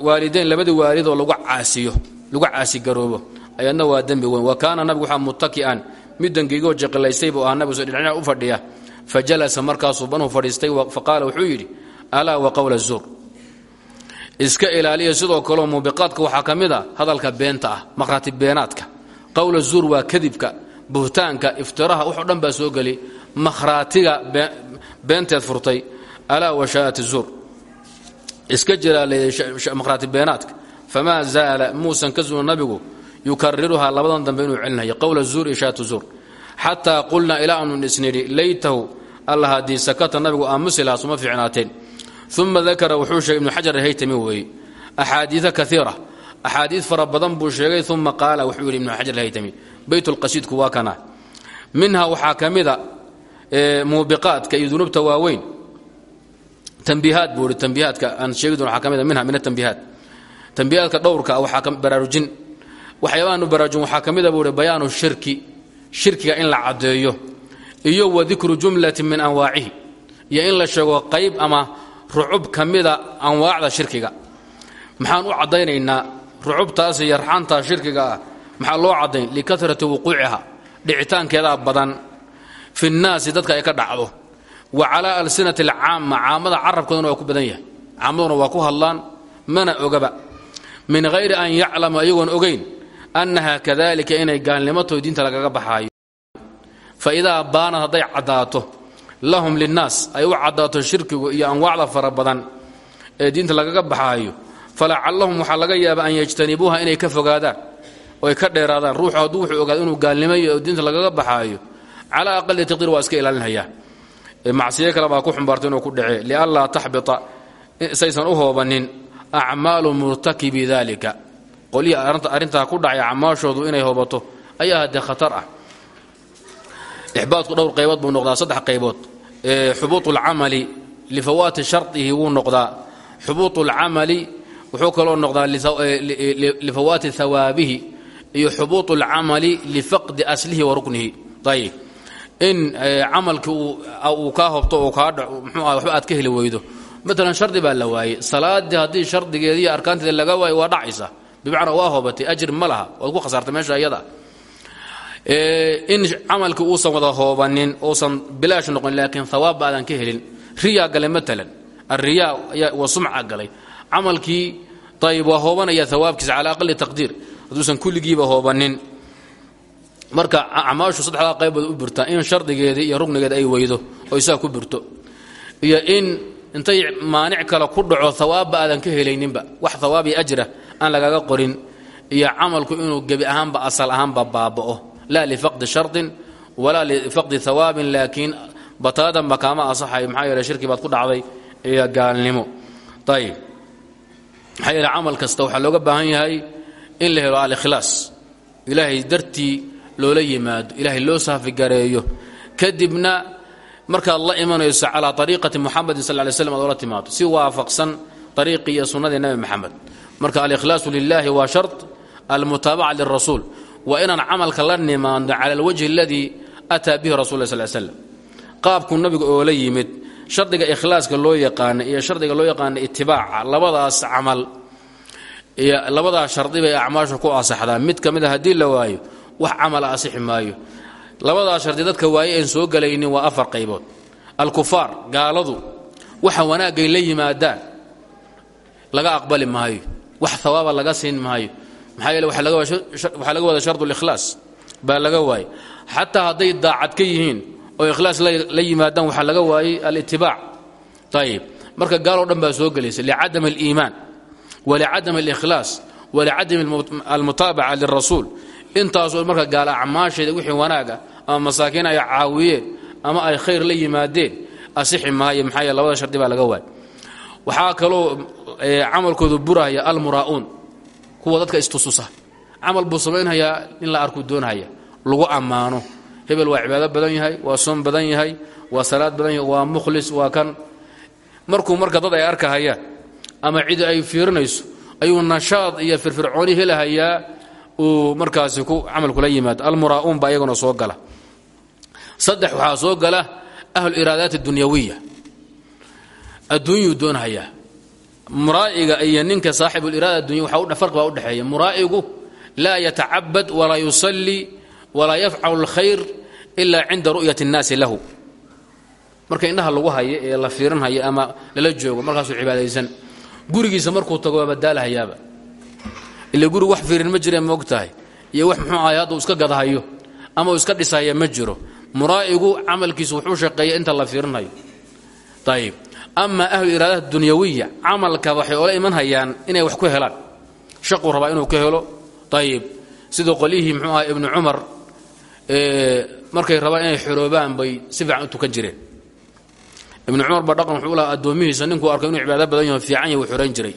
S1: waalidayn labadii waalidoo lagu caasiyo lagu caasigaroobo ayadna waa dembi weyn. Wa kaana nabigu waxaa muttaki'an. Mid dangiigoo jeqilaystay buu ahaa nabigu dhinac u fadhiya. Fajalasa markaasuu banuu fadhiistay faqaala wuxuu yidhi alaa wa qowla zuur. Iska ilaaliya sidoo kaleo muubiqaadka waxaa ka hadalka beenta ah maqhraati beenaadka qowla zuur waa kadibka buhtaanka iftiraha wuxoo dhan baa soo geli makhraatiga beenteed furtay alaa washaa'ati zuur. Iska jiraaleeyey makhraati beenaadka. Famaa zaala muusan ka zuulin nabigu yukariruhaa labadan dambe inuu celinayo qowla zuur iyo shaatu zuur. Xataa qulnaa ilaa aanu isnidhi laytahu alla haddii sakata nabigu aamusi suma fiicnaateen. Uma dakara wuxuu sheegay ibnu xajar haytami weeye axaadiia kaiira axaadiid fara badan buu sheegay uma qaala wuxuu yidhi ibnu xajar haytami beytulqasiidku waa kana minha waxaa ka mida muubiqaadka iyo dunuubta waaweyn tambiihaad buu ihi tambiihaadka aan sheegi minha min atambiihaat tambiihaadka dhowrka waxaa baraarujin waxyaabahaanu baraarujin waxaa ka mida buu ihi bayaanu shirki shirkiga in la caddeeyo iyo wa dikru jumlatin min anwaacihi iyo in la sheego qayb ama rucub ka mida anwaacda shirkiga maxaan u caddaynaynaa rucubtaas iyo raxantaa shirkiga ah. Maxaa loo caddayn? Likarati wuquuciha dhicitaankeedaa badan. Fi nnaasi dadka ay ka dhacdo. Wa calaa alsinati alcaama caamada carabkooduna waa ku badan yahay. Caamaduna waa ku hadlaan. Mana ogaba. Min hayri an yaclama iyagoon ogayn annaha kadalika inay gaalnimato diinta lagaga baxaayo. Fa idaa baanad hadday caddaato lahum linnaas ay u caddaato shirkigu iyo anwaacda fara badan ee diinta lagaga baxaayo falacallahum waxaa laga yaaba an yajtanibuuha inay ka fogaadaan oy ka dheeraadaan ruuxu hadduu wuxuu ogaado inuu gaalnimayo oo diinta lagaga baxaayo calaa aqali taqdiir waa iska ilaalinhayaa macsiyo kale baa ku xumbaarta inuu ku dhacee lianlaa taxbita saysan u hoobanin acmaalu murtakibi dalika qolihii arrintaa ku dhacay acmaashoodu inay hoobato ayaa haddee khatar ah ixbaadku dhowr qaybood buu noqdaa saddex qaybood xubuuط اlcamali lifawaati sharطihi wuu noqdaa xubuuط اlcamali wuxuu kaloo noqdaa lifawaati hawaabihi iyo xubuuط اlcamali lifaqdi aslihi wa ruknihi. Ayb in camalkii uu kaa hobto oo kaa mxuu ah waxba aad ka heli weydo maalan shardi baa la waayey salaadii haddii shardigeeda iyo laga waayo waa dhacaysa. Bimacnaa waa hoobatay ajir ma laha. Ku khasaartay meesha iyada. In camalkii uusan wada hoobanin uusan bilaash noqon laakiin hawaab baadan ka helin. Riyaa galay maalan alriyaa waa sumca galay camalkii ayib waa hoobanaya hawaabkiisa cala aqali taqdiir. Hadduusan kulligiiba hoobanin. Marka acmaashu saddexdaa qaybood u birtaa in shardigeedii iyo rugnigeeda ay weydo oo isaa ku birto iyo in intay maanic kale ku dhaco hawaabba aadan ka helayninba. Wax hawaab iyo ajra aan lagaga qorin. Iyo camalku inuu gebi ahaanba asal ahaanba baaba'o. Laa lifaqdi shardin walaa lifaqdi hawaabin laakiin bataadanba kaama asaxayo maxaa yeele shirki baad ku dhacday iyo gaalnimo. Ayib maxaa yeele camal kasta waxaa looga baahan yahay in la helo alikhlaas. Ilaahay dartii loola yimaado ilaahay loo saafigareeyo kadibna markaad la imanayso calaa ariiqati muxamedin sal lay slam ad ola timaado si waafaqsan ariiqii iyo sunnadii nebi maxamed marka alikhlaasu lilahi waa shart almutaabaca lirasuul. Waa inaan camalka la nimaadno cala alwajhi aladii ataa bihi rasul la sl slam qaabkuu nabiga oola yimid shardiga ikhlaaska loo yaqaana iyo shardiga loo yaqaana itibaaca labadaas camal iyo labadaas shardi bay acmaashu ku asaxdaa mid ka mid a haddii la waayo wax camala asixi maayo. Labadaas shardi dadka waaye aan soo gelaynin waa afar qaybood. Alkufaar gaaladu waxa wanaagay la yimaadaan laga aqbali maayo. Wax hawaaba laga siin maayo. Maxaa yeele waxaa laga wada shardu likhlaas baa laga waayey xataa hadday daacad ka yihiin oo ikhlaas la yimaadaan waxaa laga waayey alitibaac ayib marka gaaloo dhan baa soo gelaysa licadam aliimaan walicadam alikhlaas walicadam almutaabaca lirasuul. Intaasoo marka gaala acmaasheeda wixii wanaaga ama masaakiin ay caawiyeen ama ay khayr la yimaadeen asixi maayo maxaa labada shardi baa laga waayey waxaa kaloo camalkoodu buraya almuraa'uun kuwa dadka istususa camal buu samaynhayaa in la arkuu doonhaya lagu ammaano hebel waa cibaado badan yahay waa soom badan yahay waa salaad badan yahay waa mukhlis waa kan. Markuu marka dad ay arkahayaan ama cidi ay fiirinayso ayuu nashaad iyo firfircooni helahayaa uu markaasi ku camalkula yimaado. Almuraa'uun baa iyaguna soo gala. Saddex waxaa soo gala ahlu iraadaat adunyawiya adduunyuu doonhayaa muraa'iga iyo ninka saaxibuliraada addunya waxa farqi baa udhexeeya muraa'igu laa yatacabad walaa yusallii walaa yafcalu alkhayr ilaa cinda ru'yati اnnaasi lahu. Marka indhaha lagu hayo ee la fiirinhayo ama lala joogo markaasuu cibaadaysan. Gurigiisa markuu tago waa badaalahayaaba ila gurigu wax fiirin ma jireen ma og tahay iyo wax muxuu ahay hadduu iska gadahayo ama uu iska dhisahaya ma jiro. Muraa'igu camalkiisu wuxuu shaqeeya inta la fiirinhayo. Ayib ama ahlu iraadaat dunyawiya camalka waxay ola iman hayaan inay wax ku helaan. Shaquu rabaa inuu ka helo. Ayib siduu qolyihii muxuu aha ibnu markay rabaan inay xoroobaan bay si fiican u tukan jireen. Ibnu cumar ba dhaqan wuxuu lahaa addoomihiisa ninkuu arko inuu cibaado badan yaho fiican yahy wuu jiray.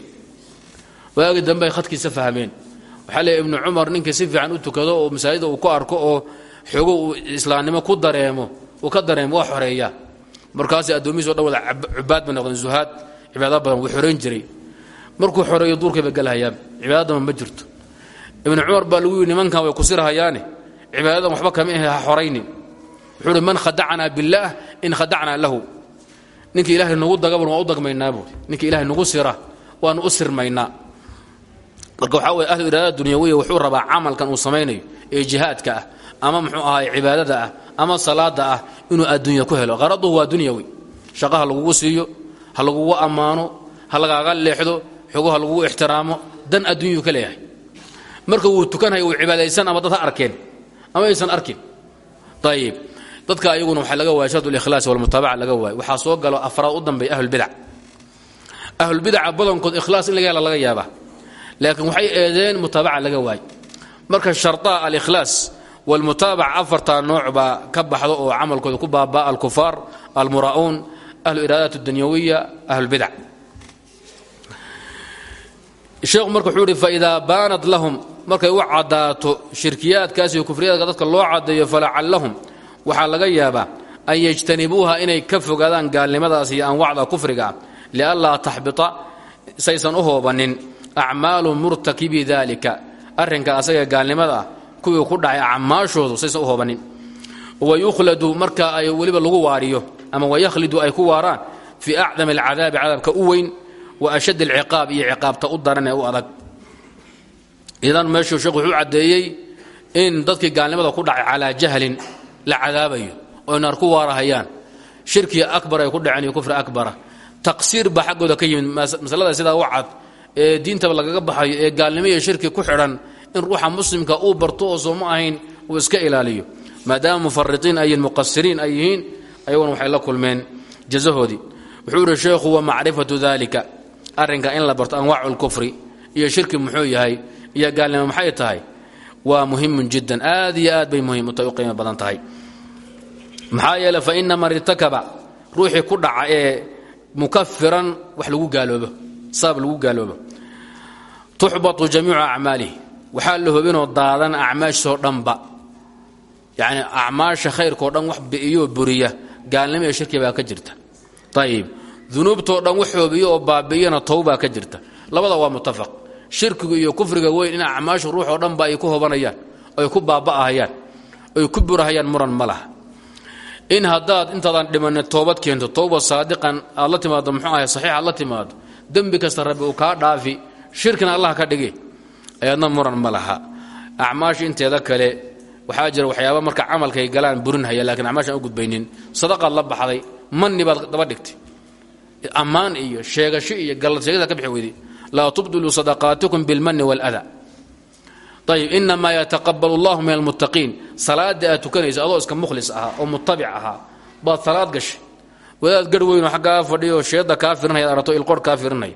S1: Waagi dambe ay khadkiisa fahmeen. Waxaa leeya ibnu cumar ninkii si fiican u tukado oo masaajida uu ku arko oo xoogo uu ku dareemo uu ka dareemo waa xoreeyaa. Markaas addoomihiis o dhan wada cubaad bay cibaado badan wuu xorayn jiray. Markuu xoreeyo duurkayba galhayaan cibaadadama ma jirto. Ibnu cumar baa lagu yidhi nimankan way kusirhayaane cibaadadan waxba kama ahe ha xoraynin. Wuxuu man khadacanaa billaah in khadacnaa lahu. Ninka ilaahay nagu dagaban waan u dagmaynaa buuri ninka ilahay nagu sira waanu u sirmaynaa. Marka waxaa weye ahlu iraadada dunyawiya wuxuu rabaa camalkan uu samaynayo ee jihaadka ah ama muxuu ahaay cibaadada ah ama salaada ah inuu adduunya ku helo. Qaraduhu waa dunyawi. Shaqo ha siiyo ha lagugu ammaano ha lagaaga leexdo xogo ha lagugu ixtiraamo dan adduunyuu ka leeyahay. Marka wuu tukanhaya wuu ama dad arkeen ama aysan arkin ayib dadka ayaguna waxaa laga waaya shart likhlaas walmutaabaca laga waayo waxaa soo galo afraad u dambeeya ahlulbidac ahlulbidaca badankood ikhlaas in laga hela laga yaaba laakiin waxay eedeen mutaabaca laga waayo marka sharطaa alikhlaas walmutaabaca afartaa nooc baa ka baxdo oo camalkooda ku baabaa alkufaar almura'uun ahlu iraadaat اdunyawiya ahlulbidac sheekhu marka wuxuu ihi faidaa baanat lahum markay u caddaato shirkiyaadkaas iyo kufriyaadka dadka loo caddeeyo falacallahum waxaa laga yaabaa an yajtanibuuha inay ka fogaadaan gaalnimadaas iyo anwacda kufriga ah lianlaa taxbita saysan u hoobannin acmaalu murtakibi dalika arrinka asaga gaalnimada ah kuwii ku dhacay acmaashoodu saysan u hoobannin wayukhladu marka ay weliba lagu waariyo ama wayakhlidu ay ku waaraan fii acdami alcadaabi cadaabka u weyn wa ashadd alciqaab iyo ciqaabta u daran u adag. Idan meeshuu sheekhu wuxuu caddeeyey in dadkii gaalnimada ku dhacay calaa jahlin la cadaabayo oy naar ku waarahayaan. Shirkiga akbar ay ku dhaceen iyo kufri akbara taqsiir baa ka yimid. Masalada sidaa u cad ee diintaba lagaga baxayo ee gaalnimo iyo shirki ku xidhan in ruuxa muslimka uu barto oo sooma ahayn uu iska ilaaliyo. Maadaama mufariqiin ay yihiin muqasiriin ay waxay la kulmeen jazahoodii. Wuxuu yidhi sheekhu wa macrifatu dalika arrinka in la barto anwaacu lkufri iyo shirki muxuu yahay iyo gaalnimo maxay tahay waa muhimun jiddan. Aad iyo aad bay muhiim u qiimo badan tahay. Maxaa yeele fa ina man irtakaba ruuxii ku dhaca ee mukafiran wax lagu gaaloobo sabab lagu gaaloobo. Tuxbatu jamiicu acmaalihi waxaa la hobinoo daadan acmaashoo dhanba. Yacni acmaasha khayrkao dhan wax bi'iyoo buriya gaalnimo iyo shirki baa ka jirta. Ayib dunuubtoo dhan wax oo baabi'iyana towbaa ka jirta. Labada waa mutafaq shirkigu iyo kufriga weyn in acmaashu ruuxoo dhanba ay ku hobanayaan ay ku baaba'ahayaan ay ku burahayaan muran ma in haddaad intaadan dhimanni toobad keento towba saadiqan aad la timaado muxuu ahay saxiix aad la timaado dembi kasta rabbi uu kaa dhaafi shirkina allah ka dhigi ayadna muran ma laha. Inteeda kale waxaa jira waxyaaba marka camalkay galaan burinhaya lakiin acmaashaan u gudbaynin. Sadaqaad la baxday manni baad daba dhigtay ammaan iyo sheegasho iyo gallad sheegada ka bixi weyday laa tubdiluu sadaqaatikum bilmanni wاlada ayib inamaa yataqabal اllahu min almuttaqiin salaada aad tukanaysa adoo iska mukhlis ahaa oo mutabic ahaa baad salaad wadaad garh weynoo fadhiyo sheedda kaa firinaya arato ilqor kaa firinaya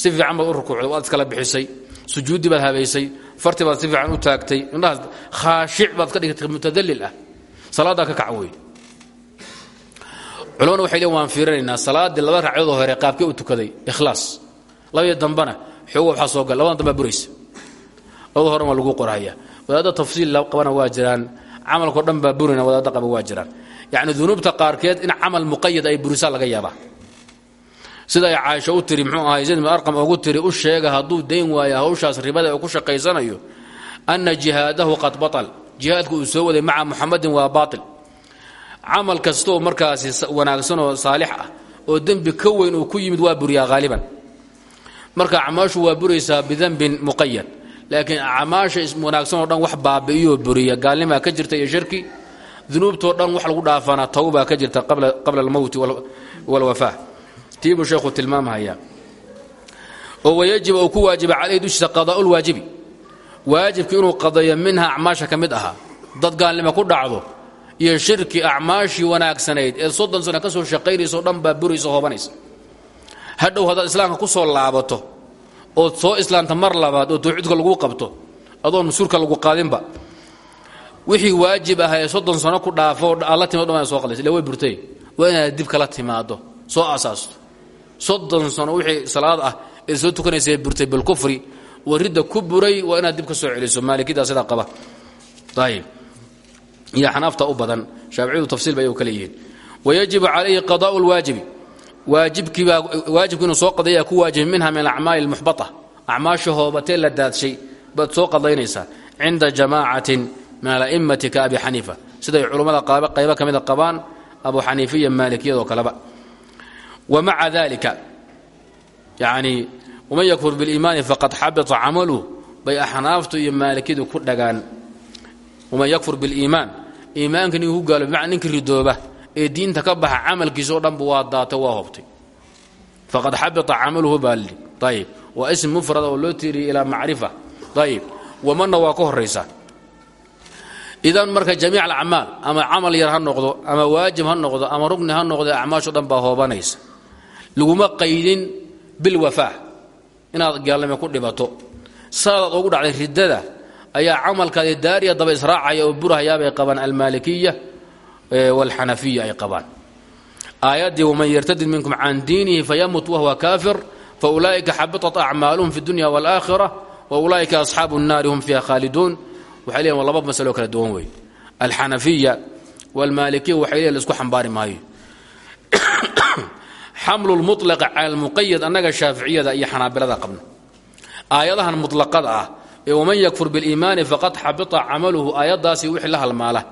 S1: si fiican baad u rukuucday waad iskala bixisay. Sujuuddii baad habaysay farti baad si fiican u taagtay indhahaas khaashic baad ka dhigtay mutadallil ah. Salaaddaa ka kac culamadu waxay leen waan fiirinaynaa. Salaaddii laba ragcadood hore qaabkee u tukaday ikhlaas. Labadii dambena xoogo waxaa soo gal labada dambaa buraysa. Labada horen waa lagu qorhaya wadaadda tafsiil qabana waa jiraan. Camalkao dhan baa burina wadaadda qaba waa jiraan. Yacni dunuubta qaarkeed in camal muqayad ay burisaa laga yaabaa. Sida ay caaisho u tiri muxuu ahay zayd arqam ugu tiri u sheega hadduu dayn waayo hawshaas ribada ku shaqaysanayo anna jihaadahu qad batal. Jihaadku uu soo waday maca muxamadin waa baatil camal kastooo markaasi wanaagsan oo saalix ah oo dembi ka weyn uu ku yimid waa buriyaa haaliban marka acmaashu waa buraysaa bidanbin muqayad laakiin acmaasha wanaagsan oo dhan wax baabi'iyoo buriya gaalnimaa ka jirta iyo shirki dunuubtoo dhan wax lagu dhaafaana tawbaa ka jirta qabla almowti walwafaa tiibuu sheekhu tilmaamhayaa oo wayajiba uu ku waajiba calayhi dushiisa qadaa'u lwaajibi waajibki inuu qadeeyo minha acmaasha ka mid ahaa dad gaalnimo ku dhacdo iyo shirki acmaashii wanaagsanayd ee soddon sano ka soo shaqaynayso dhan baa hoobanaysa. Hadhow haddaad islaamka ku soo laabato ood soo islaamta mar labaad oo tawxiidka lagu qabto adoon surka lagu qaadinba wixii waajib ahaa ee soddon sano ku dhaafo aad la timaado dhan soo qadaysa illa way burtay. Waa inaad dib kala timaado soo asaasto soddon sano wixii salaad ah ee soo tukanaysa ee burtay bilkufri waridda ku buray waa inaad dib ka soo celiso. Maalikidaa sidaa qaba. Ayib iyo xanaafta u badan shaaficiyadu tafsiil bay kale yihiin. Wayajibu calayhi qadaa'u lwaajibi waajibkiibaa waajibku inuu soo qadaya ku waajibi minha min alacmaali almuxbata. Acmaasha hoobatee la daadshay baad soo qadaynaysaa cinda jamaacatin min ala'immati ka abi xaniifa. Siday culummada qaybo ka mida qabaan abu xaniifa iyo maalikiyadoo kaleba. Wa maca dalika yacni waman yakfur biliimaani faqad xabita camaluh bay axnaaftu iyo maalikiyadu ku dhagaan waman yakfur biliimaan iimaanka ninkii ku gaalo bimacna ninkii ridooba ee diinta ka baxa camalkiisa oo dhanba waa daatay waa hobtay faqad xabita camaluhu baa lii ayib waa ism mufrada oo loo tiiriyey ilaa macrifa. Ayib wamanna waa ka horaysaa idan marka jamiic alacmaal ama camal yar ha noqdo ama waajib ha noqdo ama rugni ha noqdo acmaasho dhan baa hoobanaysa. Laguma qaydin bilwafaa inaad gaalnimo ku dhibato. Saadaad ugu dhacday ayaa camalkaadi daariya daba israacaya oo burahayaabay qabaan almaalikiya waalxanafiya ay qabaan. Aayaddii waman yartadid minkum can diinihi fayamut wahuwa kaafir faulaa'ika xabitat acmaaluhum fi dunya waalaakhira wa ulaa'ika asxaabu nnaari hum fiiha khaaliduun. Waxay leeyihiin waa laba masalo kala duwan wey alxanafiya waalmaalikiya waxay leeyihiin la isku xambaari maayo. Xamlu lmulaqa cala almuqayad annaga shaaficiyada iyo xanaabilada qabna aayadahan mutlaqada ah ee waman yakfur biliimaani faqad xabita camaluhu aayaddaasi wixii la halmaala.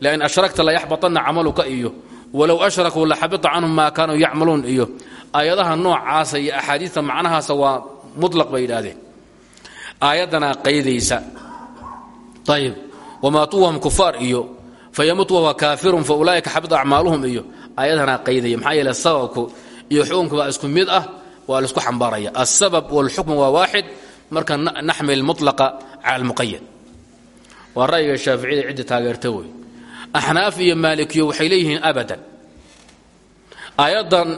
S1: Lian ashrakta layaxbaطana camaluka iyo. Walow ashrakuu laxabita canhum maa kaanuu yacmaluun iyo. Aayadaha noocaasa iyo axaadiista macnahaasa waa mulaq bay yidhaahdeen. Qaydaysa. Ayib wamaatuwahum kufaar iyo. Fayamut wahuwa kaafirun fa ulaa'ika xabita acmaaluhum iyo. Aayaddanaa qaydaya. Maxaa yeele sababku iyo xukunku isku mid ah waa la isku xambaaraya. Alsabab walxukmu waa waaxid marka naxmil mulaqa cala almuqayad waa ra'yiga shaaficiyada ciddi taageerta wey axnaaf iyo maalikiyo waxay leeyihiin abadan. Aayaddan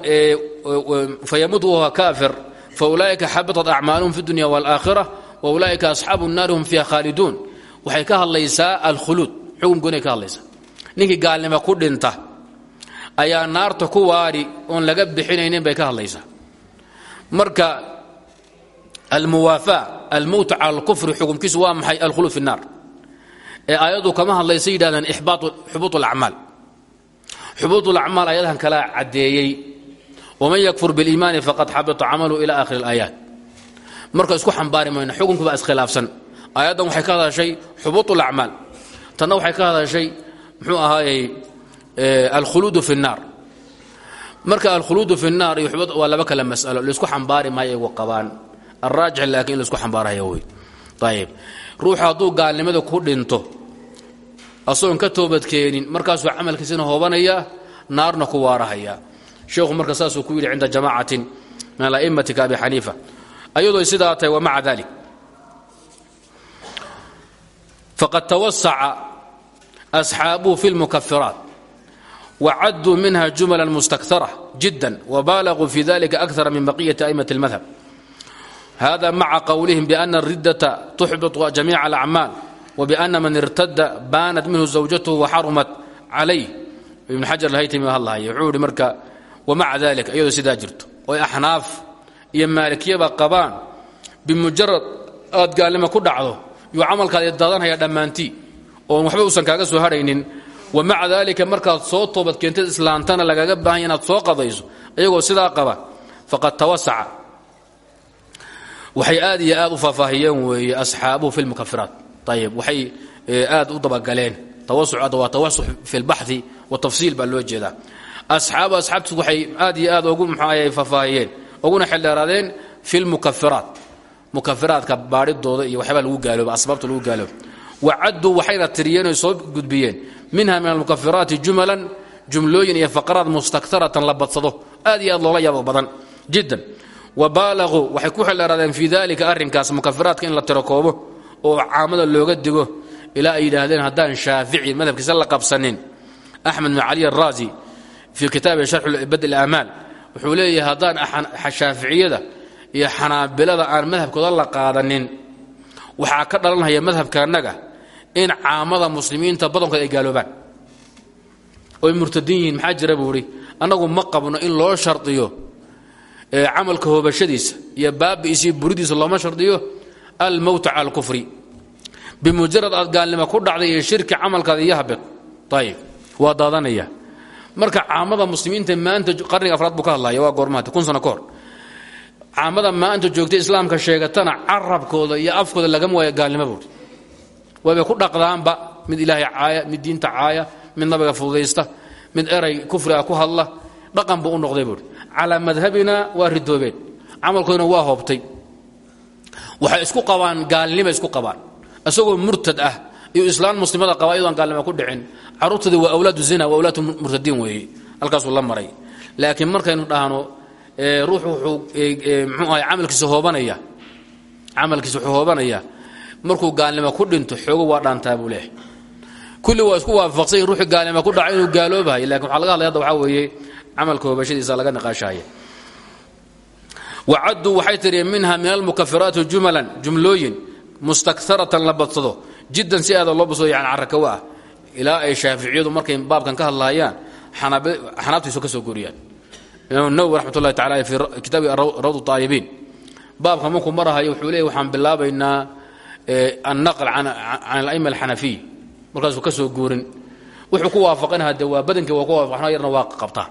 S1: fayamut wahuwa kaafir fa ulaa'ika xabitat acmaaluhum fi dunya waalaakhira wa ulaa'ika asxaabu nnaari hum fiiha khaaliduun. Waxay ka hadlaysaa alkhuluud xukunkoonay ka hadlaysaa. Ninkii gaalnimo ku dhinta ayaa naarta ku waadhi oon laga bixinaynin bay ka hadlaysaa marka almuwaafaa almowt cala alkufri xukumkiisu waa maxay? Alkhuluud fi nnaar ee aayaddu kama hadlaysa yidhahdeen xubuut alacmaal xubuut alacmaal ayadahan kalaa caddeeyey. Waman yakfur biliimaani faqad xabita camaluhu ila aakhiri alaayaat. Marka isku xambaari mayno xukunku baa iskhilaafsan. Aayaddan waxay ka hadashay xubuut alacmaal tanna waxay ka hadashay muxuu ahaayey alkhuluudu fi nnaar marka alkhuluudu fi nnaar iyo waa laba kale masalo la isku xambaari maayo igu qabaan alraajix laakiin in la isku xambaaraya wey ayib ruuxu hadduu gaalnimada ku dhinto asagoon ka toobadkeenin markaasuu camalkiisina hoobanaya naarna ku waarahaya. Sheekhu marka saasuu ku yidhi cinda jamaacatin min ala'immati abi xaniifa. Ayadoo sidaa tahay wamaca dalik faqad tawasaca asxaabuhu fi lmukafiraat wacaduu minha jumla mustakara jida wbalaguu fi dalika akara min baqiyati aimati اlmadhab hada maca qowlihim bana اridata tuxbitu jamiica alacmaal wbana man irtada baanat minhu zawjatuhu waxarumat calayh ibn xajar alhaytami hadlahaya wuxuu ihi marka wamaca dalik iyadoo sidaa jirto oy axnaaf iyo maalikiyaba qabaan bimujarad aad gaalnimo ku dhacdo yuu camalkaadi daadanhaya dhammaantii oon waxba uusan kaaga soo hadhaynin wa maca daalika markaad soo toobad keentad islaantana lagaga baahanya inaad soo qadayso iyagoo sidaa qaba faqad tawasaca. Waxay aad iyo aad u faahfaahiyeen weeye asxaabuhu fi lmukafiraat ayib waxay aad u dabagaleen. Tawasuc hadda waa tawasuc fi lbaxthi watafsiil baa loo jeedaa. Asxaabu asxaabtu waxay aad iyo aad ugu muxuahay faahfaahiyeen. Uguna xildheeraadeen fi lmukafiraat mukafiraadka baadhidooda iyo waxyaabaa lagu gaalooba asbaabta lagu gaalooba wacadduu waxayna tiriyeen oy soo gudbiyeen minha min almukafiraati jumalan jumlooyin iyo faqraad mustaktaratan la badsado aad iyo aad loola yaabo badan jiddan wa baalaquu waxay ku xildheeraadeen fii dalika arrinkaas mukafiraadka in la tirakoobo oo caamada looga digo ilaa ay yidhaahdeen haddaan shaafici madhabkiisa la qabsanin axmed bin cali araazi fii kitaabi sharxu bad amaal wuxuu leeyahay haddaan shaaficiyada iyo xanaabilada aan in caamada muslimiinta badankood ay gaaloobaan. Oy murtadin yihiin maxaa jira ma qabno in loo shardiyo camalka hoobashadiisa iyo baabi'is iyo buridiisa looma shardiyo? Almowta cala alkufri bimujarad aad gaalnimo ku dhacday shirki camalkaada iyo habed ayib waa daadanaya. Marka caamada muslimiinta maanta qarniga afraad buu ka hadlaya waa goormaata kun sano ka caamada maanta joogtay islaamka sheegatana carabkooda iyo afkooda lagama waayo gaalnimo buuri waybay ku dhaqdaanba mid ilaahay caaya mid diinta caaya mid nabiga fududaysta mid eray kufriga ku hadla dhaqan buu u noqday buuri calaa madhabina waa ridoobeen camalkoodina waa hoobtay. Waxay isku qabaan gaalnima isku qabaan. Isagoo murtad ah iyo islaan muslimada qaba iyadoon gaalnimo ku dhicin carruurtoodii waa awlaadu zina waa awlaadu murtadiin weeye halkaasuu la maray. Laakiin markaynu dhahno ruux wuxuu mxuu ahay camalkiisa hoobanaya. Camalkiisa wuxuu hoobanayaa markuu gaalnimo ku dhinto xoogo waa dhaantaa buu leehay kulli waa isku waafaqsan yihiin ruuxii gaalnimo ku dhaca inuu gaaloobahay laakiin waxaa laga hadlay hadda waxaa weeye camalka hoobashadiisa laga niqaashahaya wacadduu waxay tiri minha min almukafiraati jumalan jumlooyin mustakharatan la badsado jiddan si aada loo badsado yani carakawa ah. Ilaa ay shaaficiyadu markay baabkan ka hadlaayaan xanaabtiisu ka soo goriyaan imaam nawwi raxmat ullahi tacala fi kitaabi rawd aalibiin baabka markuu marahayo wuxuu leeyay waxaan bilaabaynaa annaql can alaima alxanafiy markaasuu ka soo guurin. Wuxuu ku waafaqanaha de waa badankii waa ku waafaqna yarna waa qabtaa.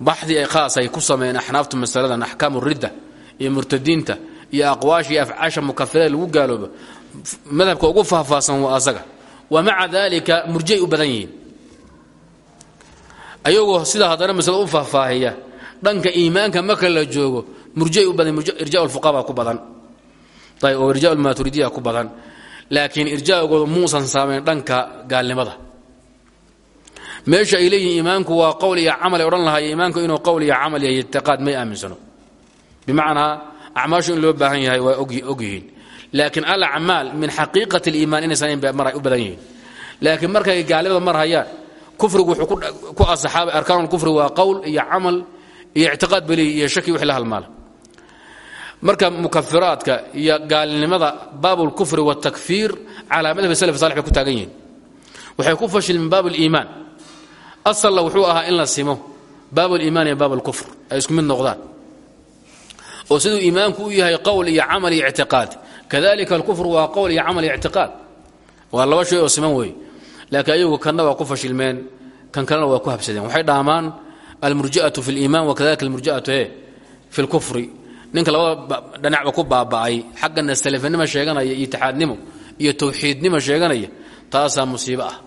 S1: Baxdii ay khaas ay ku sameeyeen axnaaftu masaladan axkaamu ridda iyo murtadiinta iyo aqwaasha iyo afcaasha lagu gaaloobo. Madhabka ugu faahfaahsan waa asaga. Wa maca dalika murjay u badan yihiin. Ayagoo sidaa u faahfaahiya dhanka iimaanka marka la joogo murjay u badan irja lfuqaba ku badan oo irja lmaturidiya ku badan. Laakiin irjaagooda muusan saamayn dhanka gaalnimada. Meesha ay iimaanku waa qowl iyo camal ay odhan iimaanku inuu qowl iyo camal yahay itiqaad may aaminsano. Bimacnaa acmaashu loo baahan yahay waa og yihiin laakiin alacmaal min xaqiiqati اliimaan inaysan u badan yihiin. Laakiin markay gaalnimada mar hayaan kufrigu wuxuu ku asaxaabay arkaan kufri waa qowl iyo camal iyo ictiqaad baliy iyo shaki wixii la halmaala marka mukafiraadka iyo gaalnimada baab اlkufri wاtakfiir calaa madhab slaf salix bay ku taagan yihiin waxay ku fashil min baab اliimaan asalna wuxuu ahaa in la simo baab اliimaan iyo baab اlkufr ay isku mid noqdaan oo siduu iimaanku u yahay qowl iyo camal iyo ictiqaad kadalika alkufr waa qowl iyo camal iyo ictiqaad waa laba shay oo siman weeye laakiin ayagu kanna waa ku fashilmeen kan kalena waa ku habsadeen waxay dhaamaan almurji'atu fi اliiman wakadalika almurji'atu e fi اlkufri ninka labada dhinacba ku baaba'ay xaggana salafanimo sheeganaya iyo itixaadnimo iyo tawxiidnimo sheeganaya taasaa musiib ah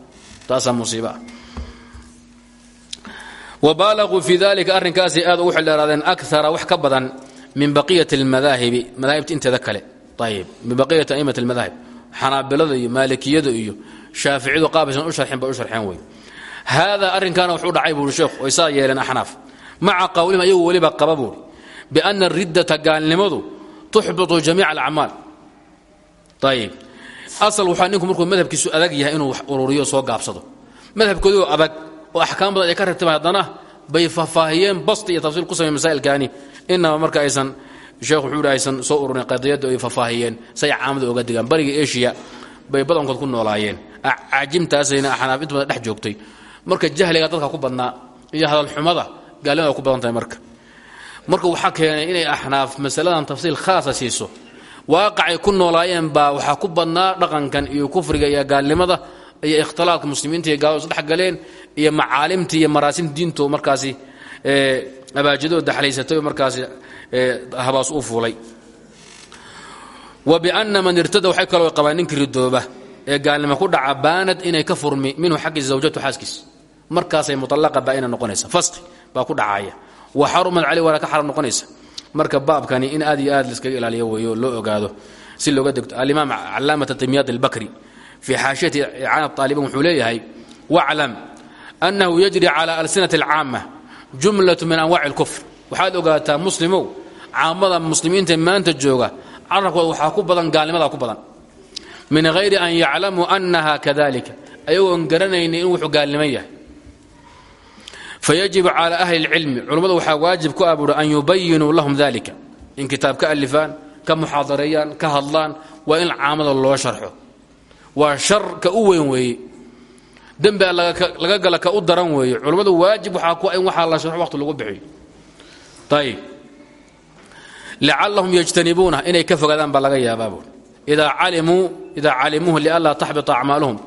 S1: musiibo ah. Wabaalaguu fii dalika arrinkaasay aad ugu xildheeraadeen akara wax ka badan min baqiyati اlmadaahibi madaahibta inteeda kale. Ayib min baqiyati a'imat اlmadaahib xanaabilada iyo maalikiyada iyo shaaficiyadu qaabaysan u sharxin bay u sharxeen wey haadaa arrinkaana wuxuu dhacay buuri sheekhu oy saa yeeleen axnaaf. Maca qowlihim ayagu weliba qaba biana riddata gaalnimadu tuxbitu jamiica alacmaal ayib asal waxaa ninku markuu madhabkiisu adag yahay inuu wax ururiyo soo gaabsado madhabkoodii oo adag oo axkaam badan ay ka rartaba haddana bay faahfaahiyeen basti iyo tafsiil ku samey masaa'ilkaani inaba marka aysan sheekh wuxuu aysan soo ururin qadiyadda ay faahfaahiyeen say caamada oga digaan bariga eshiya bay badankood ku noolaayeen ku badnaa iyo hadalxumada gaalnimada ku badan marka marka waxaa keenay inay axnaaf masaladan tafsiil khaasa siiso waaqacay ku noolaayeen baa waxaa ku badnaa dhaqankan iyo kufriga iyo gaalnimada iyo ikhtilaalka muslimiinta iyo gaaladu isdhex galeen iyo macaalimta iyo maraasimta diinto markaasi abaajadoo daxlaysatay oo markaasi habaas u fuulay. Wa bianna man irtada waxay kaloo qabaan ninkii ridooba ee gaalnimo ku dhaca baanad inay ka furmi minhu xaggiisa zawjatu xaaskiis. Markaasay fasqi baa ku dhacaya wa xarumad caley waana ka xaram noqonaysa. Marka baabkani in aad iyo aad laiskaga ilaaliyo weeyo loo ogaado si looga degto. Alimaam calaamat timyaad albakri fii xaashiyati icaanat aalibiin wuxuu leeyahay waclam annahu yajri cala alsinati alcaama jumlatu min anwaaci اlkufr waxaad ogaataa muslimow caamada muslimiinta maanta jooga carabkooda waxaa ku badan gaalnimadaa ku badan. Min hayri an yaclamuu annaha kadalika ayagoon garanaynin in wuxuu gaalniman yahay fayajibu cala ahli اlcilmi culummadu waxaa waajib ku abuura an yubayinuu lahum dalika in kitaab ka alifaan ka muxaadareeyaan ka hadlaan waa in caamada loo sharxo waa shar ka u weyn weeye dembi laga gala ka u daran weeye culummadu waajib waxaa ku in waxaa la sharxo waqti lagu bixiyo ayib lacallahum yajtanibuuna inay ka fogaadaan baa laga yaabaabu idaa calimuuhu lianlaa taxbita acmaaluhum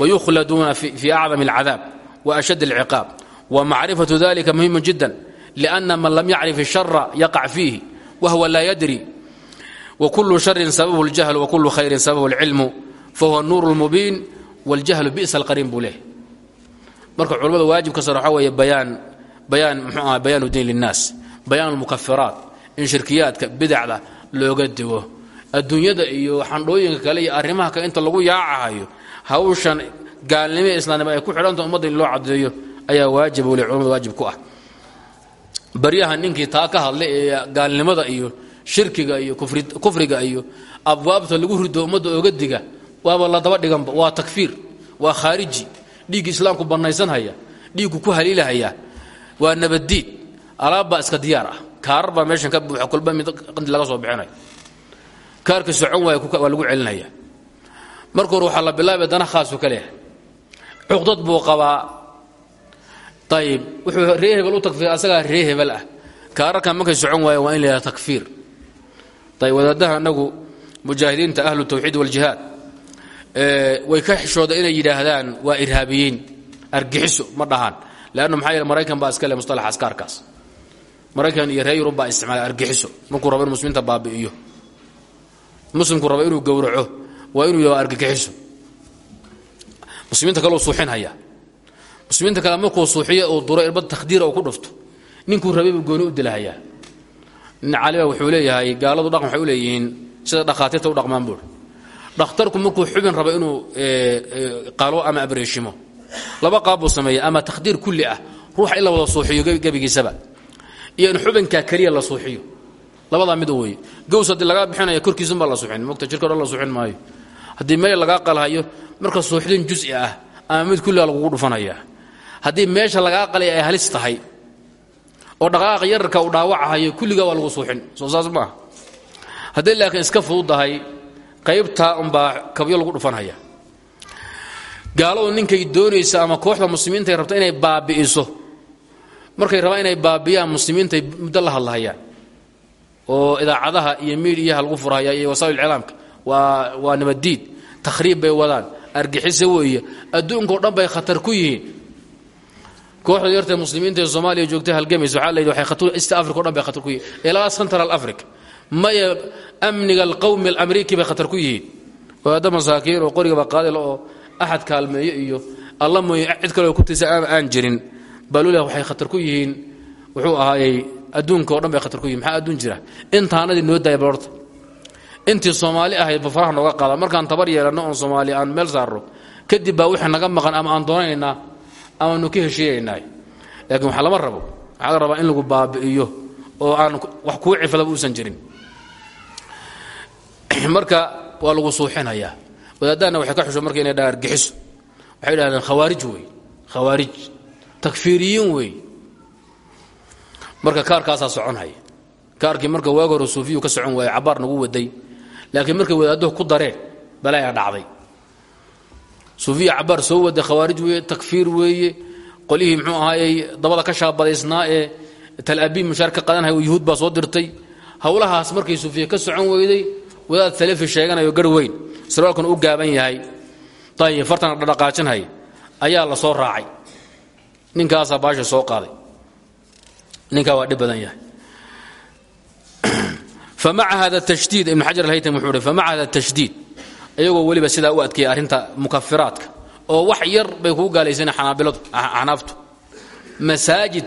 S1: wayukhladuuna fi acdami اlcadaab waashadd اlciqaab wmacrifatu dalika muhim jida lأna man lam yacrif الshara yaqac fiihi wahwa laa yadri wkulu sharin sababu اljahl wkulu khayrin sababu اlcilmu fahuwa nuur اlmubiin wاljahlu bi'sa اlqariin buu leh marka culamada waajibka sar waxaa weeye bayaan bayaan mxuu aha bayaanu diin linnaas bayaan اlmukafiraat in shirkiyaadka bidacda looga digo adduunyada iyo xandhooyinka kale iyo arrimaha kale inta lagu yaacahayo hawshan gaalnimo islaamnimo ay ku xidhanta ummadda in loo cadeeyo ayaa waajib ule culamada waajib ku ah. Baryaha ninkii taa ka hadlay gaalnimada iyo shirkiga iyo kufriga iyo abwaabta lagu rido ummadda oga diga waaba la daba dhiganba waa takfiir waa khaariji. Dhiigga islaamku bannaysanhaya dhiiggu ku haliilahaya waa nabaddiid. Alaabbaa iska diyaar ah. Kaarar meeshan ka buuxa kolba mid qandi laga soo bixinaya kaarka socon waaya waa lagu celinaya. Marka hore la bilaabay dana khaasu ka leehay cuqdad buu qabaa ayib wuxuu ree hebel u takfiir asagaa ree hebel ah. Kaararkan markay socon waaya waa in la yidhaha takfiir. Ayib wadaadaha anagu mujaahidiinta ahlu tawxiid waljihaad way ka xishooda inay yidhaahdaan waa irhaabiyiin argixiso ma dhahaan. Leanna maxaa yeele maraykan baa iska le mustalax askaarkaas. Maraykan iyo reer yurub baa isticmaala argixiso. Markuu rabo inu muslimiinta baabi'iyo. Muslimku rabo inuu gowraco waa inuu yaha argagixiso muslimiinta kaleu suuxinhaya muslimiinta kale markuu suuxiyo uu duro irbad takhdiira uu ku dhufto ninkuu rabay buu gooni u dilahayaa. Nin caliba wuxuu leeyahay gaaladu dhaqan waxay u sida dhakhaatiirta u dhaqmaan buuri dhakhtarku markuu xubin rabo inuu qalo ama abreeshimo laba qaab buu sameeya ama takhdiir kulli ah ruuxa in la wada suuxiyo gebigiisaba. Iyo in xubinkaa keliya la suuxiyo. Labadaa mid weeye. Gows haddii lagaa bixinaya korkiisunbaa la suuxin. Mogta jirka la suuxin maayo. Haddii meel lagaa qalhayo marka suuxdin jusi ah ama mid kulliga lagugu dhufanaya haddii meesha lagaa qalay ay halis tahay oo dhaqaaqa yararka uu dhaawacahayo kulligaa waa lagu suuxin. Soo saas maaha haddii laakiin iska fududahay qaybtaa unbaa kabyo lagu dhufanhaya gaaladu ninkay doonaysa ama kooxda muslimiintaay rabta inay baabi'iso. Markay rabaan inay baabiyaan muslimiintay muddo la hadlahayaan oo idaacadaha iyo miidiyaha lagu furhaya iyo wasaa'il iclaamka. Waa waa nabaddiid. Takhriib bay wadaan. Argixisa weeye adduunkao dhan bay khatar ku yihiin kooxda yartae muslimiinta ee soomaaliya joogtay halgamaysa waxaa layidhi waxay khatar east africa o dhan bay khatar ku yihiin. Ilaa central africa maya amniga alqowmi alamriiki bay khatar ku yihiin. Waada masaakiin oo qorigaba qaadila oo axad kaalmeeyo iyo alla mooye cid kaleo ku tiisa aan jirin. Balula waxay khatar ku yihiin wuxuu ahaayey adduunka o dhan bay khatar ku yihiin maxaa adduun jira? Intaanadii noo daaya intii soomaali ahayd ba faraha qaada. Markaan tabar yeelanno oon soomaali aan meel saarno kadib baa wixii naga maqan ama aan doonaynaa amaanu ka heshiinaynaa laakiin waxa lama rabo waxaa la rabaa in lagu baabi'iyo oo aan wax kuu cifadaba uusan jirin. Marka waa lagu suuxinayaa wadaadahana waxay ka xusho marka inay dhaan argixiso waxay dhahdeen khawaarij wey khawaarij takfiiriyiin wey marka kaarkaasaa soconhaya kaarkii marka waag hore suufiyu ka socon waayey cabaar nagu waday. Laakiin markay wadaadduhu ku dareen balaayaa dhacday suufiya cabaar soo waday khawaarij weeye takfiir weeye. Qolihii muxuu ahaayey dabada ka shaabadaysnaa ee talabiib mushaar ka qadanhaya yuhuud baa soo dirtay. Howlahaas markay suufiya ka socon weyday wadaad salafi sheeganayo gar weyn. Sarwaalkuna u gaaban yahay. Ayib fartana dhadhaqaajinhaya ayaa la soo raacay. Ninkaasaa baasha soo qaaday. Ninkaa waa dhib badan yahay. Famaca hada tashdiid ibn xajar alhaytam wuxuu hi famaca hada tashdiid iyagoo weliba sidaa u adkeeya arrinta mukafiraadka oo wax yar bay kuu gaalaysan xanaabiladu xanaaftu masaajid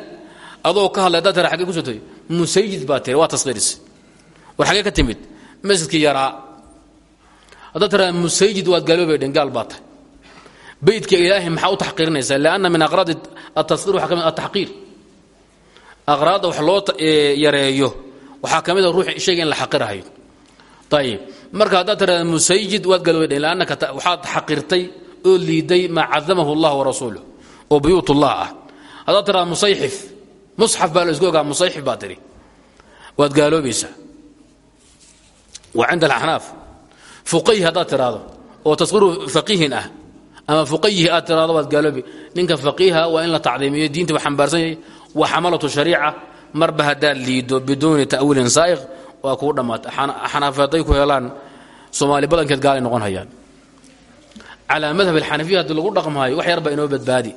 S1: adoo ka hadlay haddaad tira xagee ku soo tagay musayid baa tiri waa tasqiiris war xagee ka timid masjidkii yaraa. Haddaad tiraa musayid waad gaaloobay dhen baa tahay beydka ilaahay maxaa u taxqiirinaysaa lianna min aqraad atasqiir waxaa ka mid ataxqiir aqraadda wax loo yareeyo waxaa ka mida ruux shayga in la xaqirahayo ayib marka haddaad tirahda musayid waad galoway dhen liannaka waxaad xaqirtay oo liiday maa cadamahu allah warasuuluh oo buyuutullah ah. Haddaad tirahda musayxif musxaf baa la isku ogaa musayxif baa tiri waad gaaloobaysaa waa cinda oo tasqiiru faqiihin ah ama fuqayihi aad tiraahdo waad ninka faqiiha waa in la tacdiimiyo diinta waa xambaarsan waa xamalatu shariica marba haddaad liido biduuni ta'wiilin saa'iq waa kuu dhammaata xanaafi hadday ku helaan soomaali badankeed gaalay noqon hayaan. Calaa madhab lagu dhaqmaayo wax yar baa inoo badbaadi.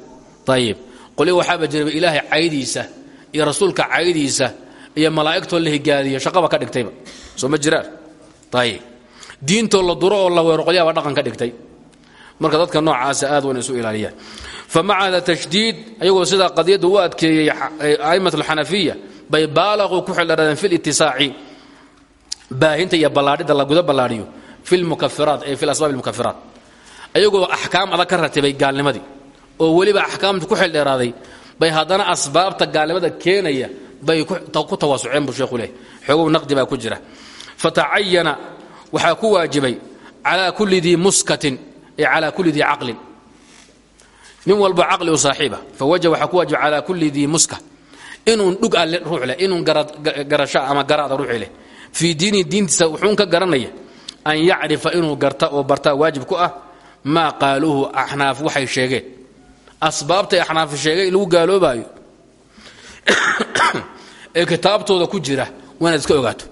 S1: Ayib qoli waxaaba jiraba ilaahay caydiisa iyo rasuulka caydiisa iyo malaa'igtoo la higaadiyo shaqaba ka dhigtayba soo ma jiraan? Ayib diintoo la duro oo la weero qolyaaba dhaqan ka dhigtay. Marka dadka noocaasa aad wana isu ilaaliyaan. Famaca hada tashdiid ayagoo sidaa qadiyadda u adkeeyey a'imat alxanafiya bay baalaquu ku xildharaadeen fi litisaaci baahinta iyo ballaadhida la guda ballaadhiyo fi lmukafiraat ee fi lasbaab almukafiraat ayagoo axkaam adag ka ratibay gaalnimadii oo weliba axkaamta ku xildheeraaday bay haddana asbaabta gaalnimada keenaya bay ku tawaasuceen buu sheekhu leh xoogow naqdi baa ku jira. Fatacayana waxaa ku waajibay calaa kulli dii muskatin ee calaa kulli dii caqlin. Nin walba caqli u saaxiiba fawajab waxaa ku waajibay calaa kulli dii muska. Inuu dhug alle ruux leh inuu garasho ama garaada ruuxi leh fii diinihi diintiisa wuxuun ka garanaya an yacrifa inuu garta oo bartaa waajib ku ah maa qaaluuhu axnaaf waxay sheegeen. Asbaabtay axnaafi sheegay lagu gaaloobaayo. Ee kitaabtooda ku jira waa iska ogaato.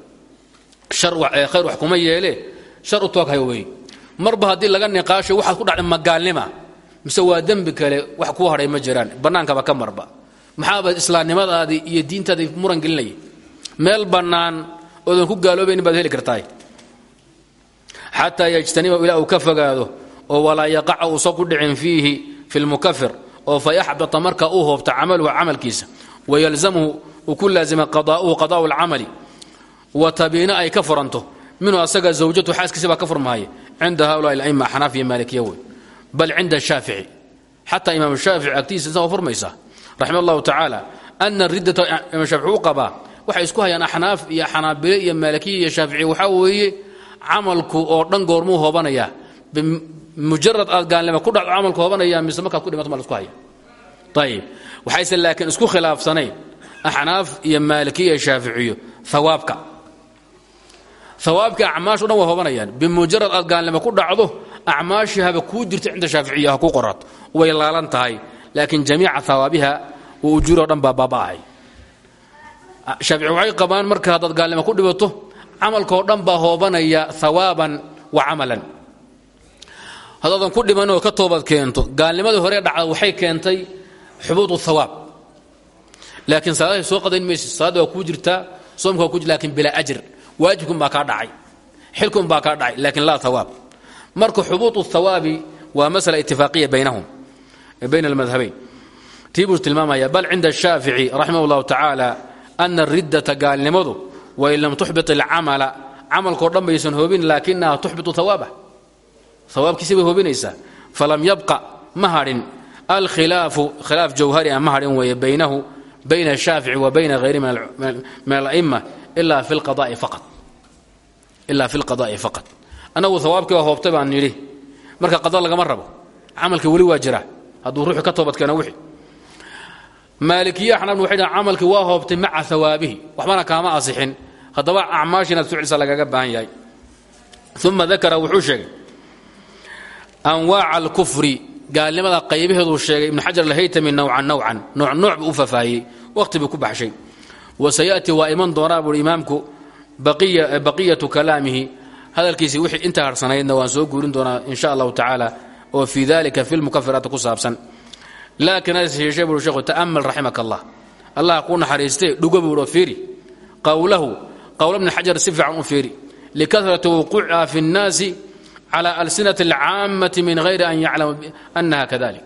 S1: Khayr wax kuma yeelee. Shar u toog hayo wey marba haddii laga niqaasho waxaad ku dhacday magaalnima mise waa dembi kale wax kuu hadhay ma jiraan. Bannaankaba ka marba. Maxaaba islaamnimadaadii iyo diintaadii muran gelinaya meel bannaan oodan ku gaaloobaynin baad heli kartaay xataa yajtaniba ilaa uu ka fogaado oo walaa yaqaca uusan ku dhicin fiihi fi lmukafir oo fa marka uu hoobta camaluhu camalkiisa. Wayalzamhu uu ku laazima qadaa'uhu qadaa'u alcamali. Wa tabiina ay ka furanto minhu asaga zawjatu xaaskiisa baa ka furmahaya cinda haulaai alaima axnaaf iyo maalikiya wey bal cinda shaafici xataa imaam shaafici agtiisa saa furmaysa raxima allahu tacaala ana riddata imaam shaafici u waxay isku hayaan axnaaf iyo xanaabile iyo maalikiya iyo shaaficiya waxaa weeye camalku oo dhan goormuu hoobanayaa mujarad aad gaalnima ku dhacdo camalku hoobanaya mise markaad ku dhimato ma lasku haya. Ayib waxayse laakiin isku khilaafsanayn axnaaf iyo maalikiya iyo shaaficiyo. Hawaabka hawaabka acmaasho dhan hoobanayaan. Bimujarad aad gaalnimo ku dhacdo acmaashii haba kuu jirta cinda ku qorato. Way laalan tahay. Laakiin jamiica hawaabiha ujuuroo dhan baa baaba'ahay shaafici waxay qabaan marka haddaad gaalnimo ku dhibato camalkao dhan baa hoobanaya hawaaban wa camalan. Haddaadan ku dhiman ka toobad keento gaalnimadii hore dhacda waxay keentay xubuud hawaab laakiin salaadahay soo qadayn maysid salaadda waa soomka ku jir laakiin bilaa ajr waajibkun baa kaa dhacay xilkun baa kaa dhacay laakiin laa hawaab marka xubuud hawaabi waa masala itifaaqiya baynahum bayna almadhabayn tii buu tilmaamaya bal cinda ashaafici raximah llahu tacaala ana riddata gaalnimadu wain lam tuxbit alcamala camalkao dhan baysan hoobin laakinaha tuxbitu hawaabah hawaabkiisi bay hoobinaysaa. Falam yabqa ma hadhin. Alkhilaafu khilaaf jawhari a ma hadhin weeye baynahu bayna ashaafici wa bayna hayri min ala'ima ilaa fi lqada'i faqad annagu hawaabkii waa hoobtay baan nidhi. Marka qada lagama rabo. Camalkii weli waa jira. Hadduu ruuxu ka toobadkeeno wixii maalikiye axnaafna waxay dhahan waa hoobtay maca hawaabihi waxbana kaama asixin. Haddaba acmaashi inaad soo celisa lagaga baahan yahay. Uma dakara wuxuu sheegay anwaaca alkufri. Gaalnimada qaybaheeduu sheegay ibnu xajar alhaytami nowcan nowcan nooc nooc buu u fafaahiyey wakhti ku baxshay. Waa iman doonaa buui imaamku baqiyatu kalaamihi. Hadalkiisii wixii inta harsanaydna waan soo guurin doonaa in sha allahu tacaala oo fii dalika fi lmukafiraati ku saabsan laakiin hase buu sheekhu ta'amal raximaka allah allah kuu naxariistee dhugo buu fiiri. Qowlahu qowla bni xajar si fiican u fiiri. Likarati wuquuciha fi nnaasi cala alsinati alcaammati min hayri an yaclama annaha kadalik.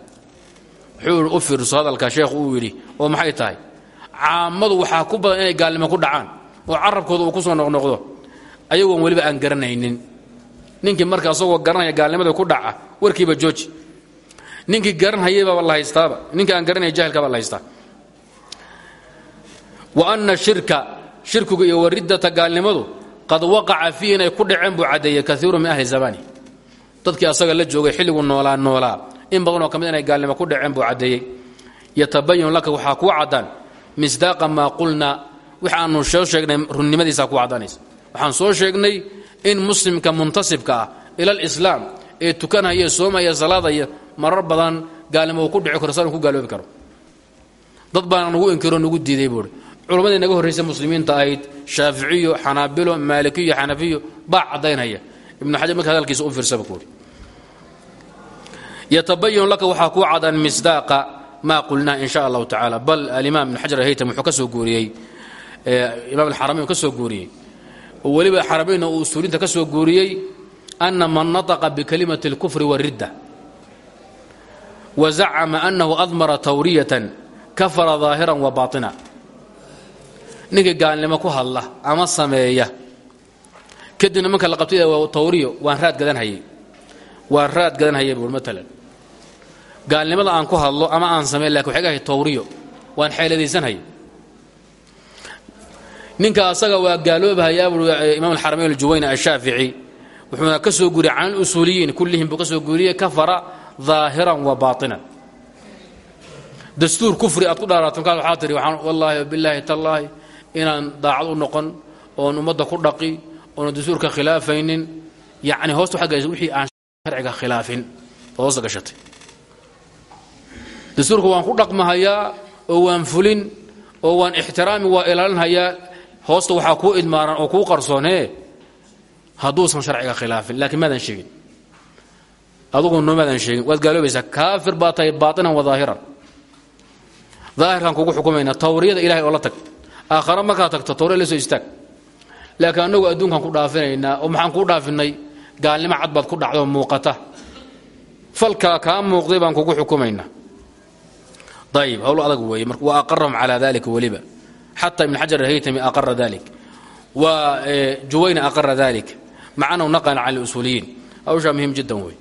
S1: Wuxuu u fiirso hadalka sheekhu uu yidhi oo maxay tahay? Caammadu waxaa ku badan inay gaalnimo ku dhacaan oo carabkooda uu ku soo noqnoqdo. Ayagoon weliba aan garanaynin. Ninkii marka asagoo garanaya gaalnimada ku dhaca warkiiba jooji ninkii garanhayaybaaba la haystaaba ninkii aan garanaya jahilkaba la haystaa. Wa anna shirka shirkigu iyo wariddata gaalnimadu qad waqaca fiihi inay ku dhaceen buu caddeeyey kaiiru min ahli zamani. Dadkii asaga la joogay xilligu noolaa noolaa in badanoo ka mid inay gaalnimo ku dhaceen buu caddeeyey. Yatabayanu laka waxaa kuu caddaan misdaaqa maa qulnaa wix aanu soo sheegnay runnimadiisaa kuu caddaanaysa. Waxaan soo sheegnay in muslimka muntasibka ah ila alislaam ee tukanaya soomaya salaadaya marar badan gaalnimo uu ku dhici karo saan ku gaaloobi karo. Dad baana nugu inkiroo nugu diiday buui culammadii naga horraysa muslimiinta ahayd shaaficiyo xanaabilo maalikiyo xanafiyo baa caddaynaya. Ibnu xajar marka hadalkiisa u fiirsaba kuuri yatabayanu laka waxaa kuu cadaan misdaaqa maa qulnaa in sha bal alimaam ibnu xajar alhaytam wuxuu ka soo guuriyey imaam alxaramayn ka soo guuriyey. Weliba xaramayna uu usuulinta ka ana man nataqa bikalimati اlkufri wاridda wa zacama anahu admara tawriyatan kafara ظaahiran wa baaطina ninkii gaalnimo ku hadla ama sameeya kadibna marka la qabtay waa tawriyo waan raad gadanhayay waan raad gadanhayay buur maalan gaalnimada aan ku hadlo ama aan sameey lakin waxay gahay tawriyo waan xeeladaysanhayay ninka asaga waa gaaloobahayaa buu imaam alxaramayn aljuwayni ashaafici wuxuuna ka soo guuriyey can usuuliyiin kullihim buu ka soo guuriyey kafara daahiran wa baatinan. Dastuur kufri aad ku dhaaraato markaas waxaa tihi waxaan wallaahi bilaahi tallaahi inaan daacad u noqon oon ummadda ku dhaqi oona dastuurka khilaafaynin. Yacni hoosta waxaa galaysa wixii aan sharciga khilaafin. Oo hoosta gashatay dastuurka waan ku dhaqmahayaa oo waan fulin oo waan ixtiraami waa ilaalinhayaa. Hoosta waxaa kuu idmaaran oo kuu qarsoonee hadduusan sharciga khilaafin laakiin maadan sheegin. Adugu nomaadan sheegin. Waad gaaloobaysaa. Kaafir baa tahay baatinan wa kugu xukumayna tawriyada ilahay oo la tag. Aakhare markaa tagto tawriya la soo istaag. Laakiin annagu adduunkaan ku dhaafinaynaa oo maxaan kuu dhaafinay gaalnimo cad baad ku dhacdoo muuqata. Falkaa kaa muuqday baan kugu xukumaynaa ayib hawl adag weeye. Wa aqarahum calaa dalika weliba. Xata ibn xajar alhaytami aqara dalik wa juwayna aqara dalik macanahu naqlan cala usuuliyiin hawshaa muhiim jiddan wey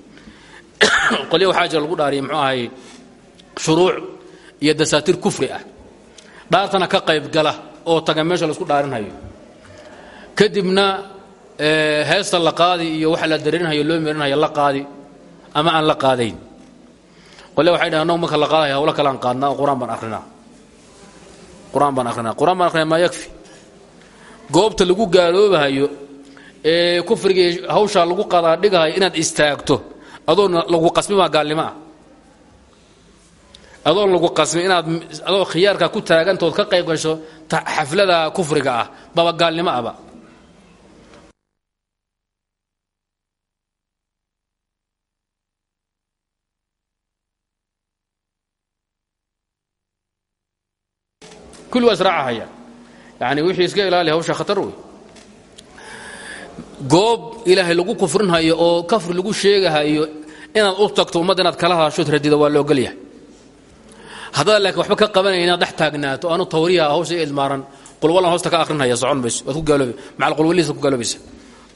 S1: qolya waxaa jira lagu dhaariyay muxuu ahay shuruuc iyo dasaatiir kufri ah. Dhaartana ka qayb gala oo taga meesha la isku dhaarinhayo. Kadibna heesta la qaadi iyo waxa la dareerinhayo loo meerinhayo la qaadi ama aan la qaadayn. Qole waxay dhahan annagu marka la qaadayo hawlo kalean qaadnaa oo qur'aan baan akhrinaa. Qur'aan baan akhrinaa. Qur'aan baan akhrinaa maa yakfi? Goobta lagu gaaloobahayo ee kufriga hawshaa lagu qadaadhigahayo inaad istaagto adoon lagu qasmi baa gaalnimo ah adoon lagu qasmi inaad adoo khiyaarka ku taagantood ka qayb gasho xaflada kufriga ah baba gaalnimo aba. Kulli waa israacahaya yani wixii iska ilaaliya hawsha khatar goob ilaahay lagu kufrinhayo oo kafri lagu sheegahayo inaad u tagto ummadda inaad kala hadashood radida waa la ogolyahay haddaad laakiin waxba ka qabanaya inaad dhex taagnaato aanu tawriyaha hawsha i idmaaran qulwalan hoosta ka akhrinhaya socon mayso waad ku gaaloobi macal qulwalihiisa ku gaaloobaysa.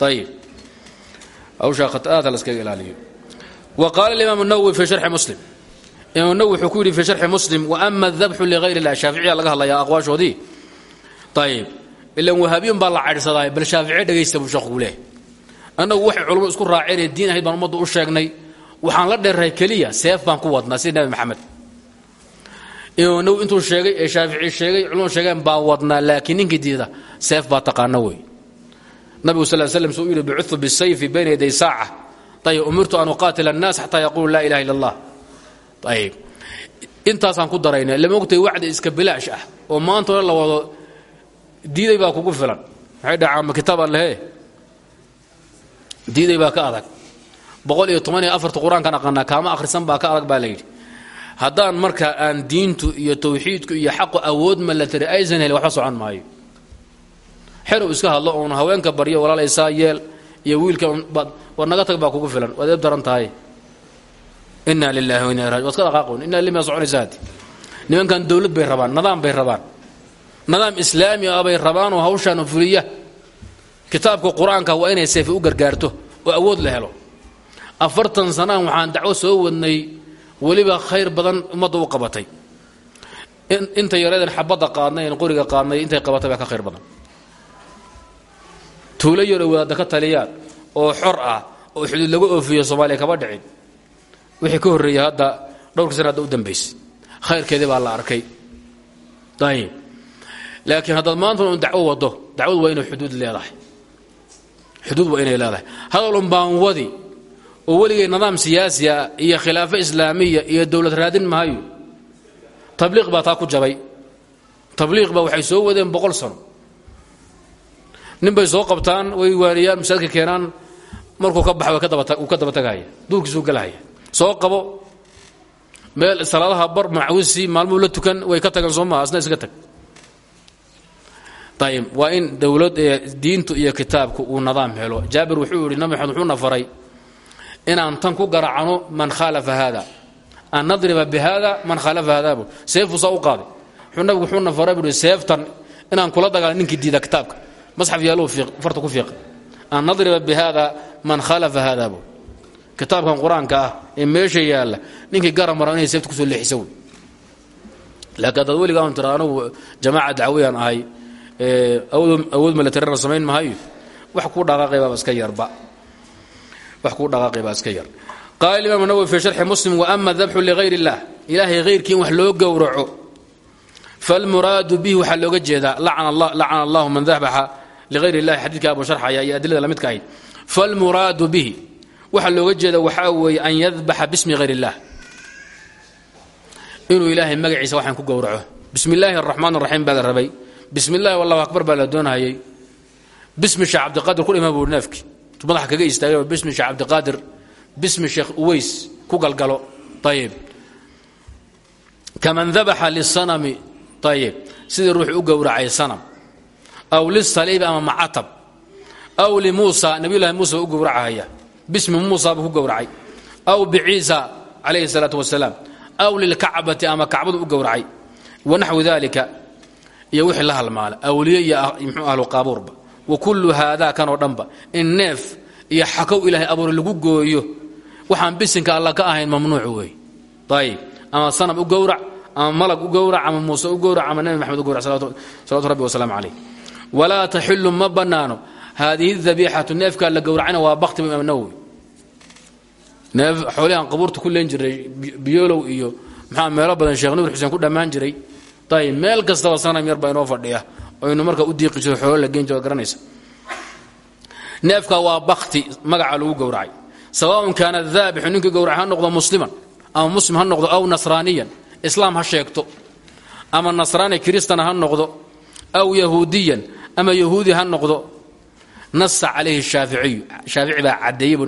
S1: Ayib hawshaa khataata la iskaga ilaaliyo. Wa qaala alimaam الnawowi fi sharxi muslim. Imaam nawowi wuxuu ku yidhi fi sharxi muslim waama adabxu ligayr illah shaaficiya laga hadlayaa aqwaashoodii. Ayib ilan wahaabiyun baa la caydhsadaay bal shaaficiye dhegaysta buu sheekhu leehay annagu waxay culumadu isku raaceenee diin ahayd baan ummaddu u sheegnay. Waxaan la dheerrahay keliya seef baan ku wadnaa sida nebi maxamed. Nawowi intuu sheegay ee shaafici sheegay culumadu sheegeen baa wadnaa laakiin ninkii diida seef baa taqaana wey. Nabigu sal slam suu yidhi bicutu bisayfi bayna yaday saaca. Ayib umirtu an uqaatila annaas xataa yaquulu laa ilaha illa allah intaasaan ku darayna lama ogtay wacdi iska bilaash ah oo maanta la wado diiday baa kugu filan. Maxay dhacaama kitaab allehe diiday baa ka adag. Boqol iyo toban iyo akhrisan baa ka adag baa la yidhi. Haddaan marka aan diintu iyo tawxiidku iyo xaqu awood ma la tiri aysan helin waxba socon maayo. Xerow iska hadlo oon haweenka baryo walaalaysaa yeel iyo wiilka war naga tag baa kugu filan. Waad daran tahay. Inaa lilahi wa inaa waad ka dhaqaaqoon. Inaa limaa soconaysa haddi nimankan dowlad bay rabaan nidaam bay rabaan nidaam islaami ah bay rabaanoo hawshaan fuliya. Kitaabka qur'aanka waa inay seefe u gargaarto oo awood la helo. Afartan sanaan waxaan dacwo soo wadnay weliba khayr badan ummadda u qabatay. Inta yareedan xabadda qaadnay en qoriga qaadnay intay qabatay baa ka khayr badan. Tuulo yaroo wadaadda ka taliyaan oo xor ah oo xuduud lagu oofiyo soomaaliya kaba dhicin. Wixii ka horreeyey hadda dhowrkii sana hadda u dambaysay khayrkeedii baa la arkay. Ayib laakiin haddaad maanta un dacwo wado dacwadu waa inay xuduud leedahay. Xuduud waa inay leedahay. Hadalun baan wadi oo weligay nidaam siyaasi ah iyo khilaafo islaamiya iyo dowlad raadin maayo. Tabliiq baa taa ku jabay. Tabliiq baa waxay soo wadeen boqol sano. Nin bay soo qabtaan way waaniyaan masaajidka keenaan markuu ka baxa uu ka daba tagahaya duurkiisuu galahaya soo qabo. Meel salaadaha bar macawisi maalmuhu la tukan way ka tageen soo maha asna iska tag ayib waa in dowlad diintu iyo kitaabku uu nidaam helo. Jaabir wuxuu yidhi nabi maxamed wuxuuna faray inaan tan ku garacano man khaalafa haada. An nadriba bihada man khaalafa haadabu seefuu saa u qaaday. Nabigu wuxuuna faray bui seeftan inaan kula dagaala ninkii diida kitaabka. Masxaf yaaluu farta ku fiiqa an nadriba bihada man khalafa haadabu kitaabkan qur'aanka ah ee meesha yaalla ninkii garab mara inay seefta ku soo leexisa wey laakiin haddaad weligaa un tira anugu jamaaca dacwiyaan ahay awood milatarina samayn mahayo wax kuu dhaqaaqaybaaba iska yarba wax kuu dhaqaaqaybaa iska yar qaala imaam nawowi fii sharxi muslim waama dabxu ligayr اllah ilaahay hayrkii in wax loo gowraco falmuraadu bihi waxaa looga jeedaa lacana allahu man dabaxa ligayr اllahi xadiidka abu sharxaya iyo adilada lamidka ahayd falmuraadu bihi waxaa looga jeeda waxaa weeye an yadbaxa bismi hayr اllah inuu ilaahay magaciisa waxaan ku gowraco bismi illaahi araxmaan raxiim baa la rabay bismi illahi allahu akbar baa la doonayay. Bismi sheekh cabdiqaadir ku dhima buu neefki. Madaxa kaga istaagay bismi sheekh cabdiqaadir bismi sheekh uways ku galgalo. Ayib kaman dabaxa lisanami ayib sidii ruux u gowracay sanam. Aw lisaliibi ama macatab. Aw limuusa nabiyullahi muusa u gowracahaya bismi muusa ku gowracay. Aw biciisa calayhi salaatu wasalaam. Aw lilkacbati ama kacbadu u gowracay. Wanaxwi dalika iyo wixii la halmaala awliye iyo mxuu ahlu qaabuurba. Wa kullu haadaa kanoo dhanba. In neef iyo xakow ilaahay abuur lagu gooyo waxaan bisinka alla ka ahayn mamnuuc wey ayib ama sanam u gowrac ama malag u gowrac ama muuse u gowrac ama nebi maxamed u gowrac salawatu rabbi wasalaamu calayh. Walaa taxilu ma bannaano. Haadihi dabiixatu neefkaa la gowracana waa bakti imaam nawowi neef xoolihan qabuurta ku jiray biyolow iyo maxaa meelo badan sheekh nuur xuseen ku dhammaan jiray ayib meel kastaba sanam yar baa inoo fadhiya aynu marka u diiqi jiro xoolo la geen jiro garanaysa. Neefka waa bakti magaca lagu gowracay. Sawaaun kaana daabixu ninkii gowracay ha noqdo musliman ama muslim ha noqdo aw nasraaniyan islaam ha sheegto. Ama nasraani kiristana ha noqdo aw yahuudiyan ama yahuudi ha noqdo. Nasa calayhi shaaficiyu shaafici baa caddeeyey buu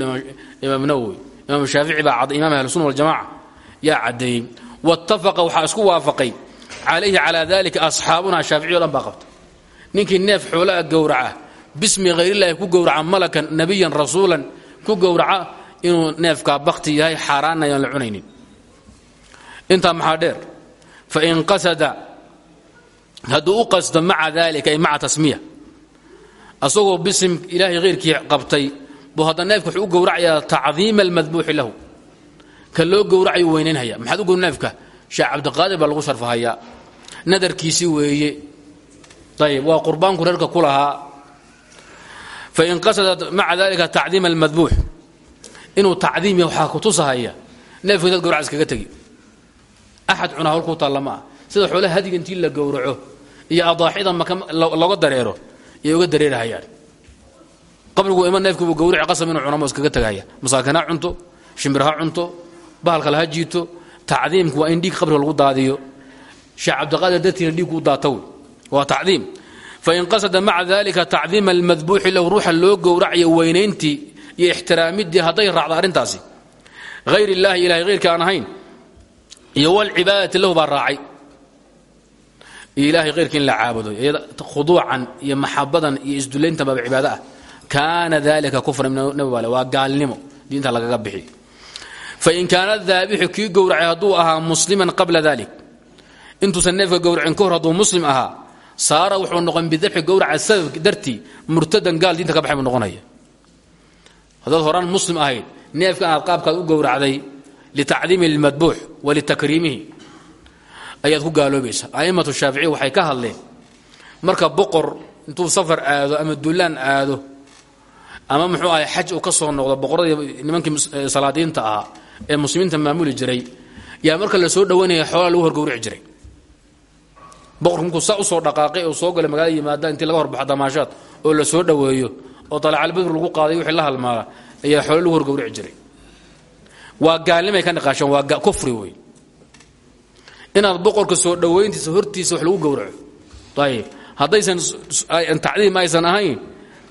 S1: imaam nawowi imaam shaafici baa imaam ahlusuna waljamaca yaa caddeeyey. Wattafaqa waxaa isku waafaqay calayhi calaa dalika asxaabuna shaaficiyo dhan baa qabta. Ninkii neef xoolaa gowraca bismi hayrillahi ku gowraca malakan nabiyan rasuulan ku gowraca inuu neefkaa bakti yahay xaaraanna ayaan la cunaynin. Intaa maxaa dheer fain qasada hadduu u qasdo maca dalika ay maca tasmiya asagoo bisim ilaahay hayrkii qabtay buu hadda neefka wuxuu u gowracayaa tacdiima almadbuuxi lahu. Ka loo gowracayu weynaynhaya maxaad u gow neefka? Sheekh cabdiqaadir baa lagu sharfahayaa nadarkiisii weeye. Ayib waa qurbaanku reerka ku lahaa. Fain qasadat maca dalika tacdiima almadbuux. Inuu tacdiim yahay waxaa ku tusahaya neefka intaad gowraca iskaga tegi. Axad cuna hawl ku taalla ma ah sida xoolaha hadiga intii la gowraco iyo adaaxida maka looga dareero yay uga dareerahayaan. Qabrigu ima neefkiibuu gowraci qasab inuu cunamo iskaga tegahaya masaakin ha cunto shimbir ha cunto bahalkale ha jiito. Tacdiimku waa in dhiig qabriga lagu daadiyo sheekh cabdiqaadir dartiina dhiigku u daata wey waa tacdiim. Fain qasada maca dalika tacdiima almadbuuxi lahu ruuxa loo gowracayo weynayntii iyo ixtiraamiddii hadday raacdo arrintaasi. Hayr illaahi ilahay hayrka aan ahayn iyo wlcibaadati lahu baa raacay. Iyo ilahay hayrka in la caabudo khuduucan iyo maxabadan iyo isdulayntan baaba cibaado ah. Kaana dalika kufran nabi bale waa gaalnimo. Diinta lagaga bixi. Fain kaana daabixu kii gowracay hadduu ahaa musliman qabla dalik intuusan neefka gowracin ka hor hadduu muslim ahaa saara wuxuu noqon bidabxi gowraca sabab dartii murtadan gaal diinta ka baxay noqonaya. Haddaad horaan muslim ahayd neefka aad u gowracday litacdiimi اlmadbuux walitakriimihi ayaad ku gaaloobaysaa. A'immatu shaaficiya waxay ka hadleen marka boqor intuu safar aado ama dulaan aado ama muxuu ahay xaj uu ka noqdo boqoradii nimankii salaadiinta ahaa ee muslimiinta maamuli jiray yaa marka la soo dhowaynaya xoolaa lagu horgowrici jiray boqorku markuu saa u soo dhaqaaqay oo soo galay magaalada yimaada intii laga horbaxo damaashaad oo la soo dhoweeyo oo dalacalbadr lagu qaaday wixii la halmaala ayaa xoolo lagu horgowrici jiray. Waa gaalnimay ka niqaasheen waa kufri wey inaad boqorka soo dhowayntiisa hortiisa wax lagu gowraco. Ayib haddaysan tacdiim aysan ahayn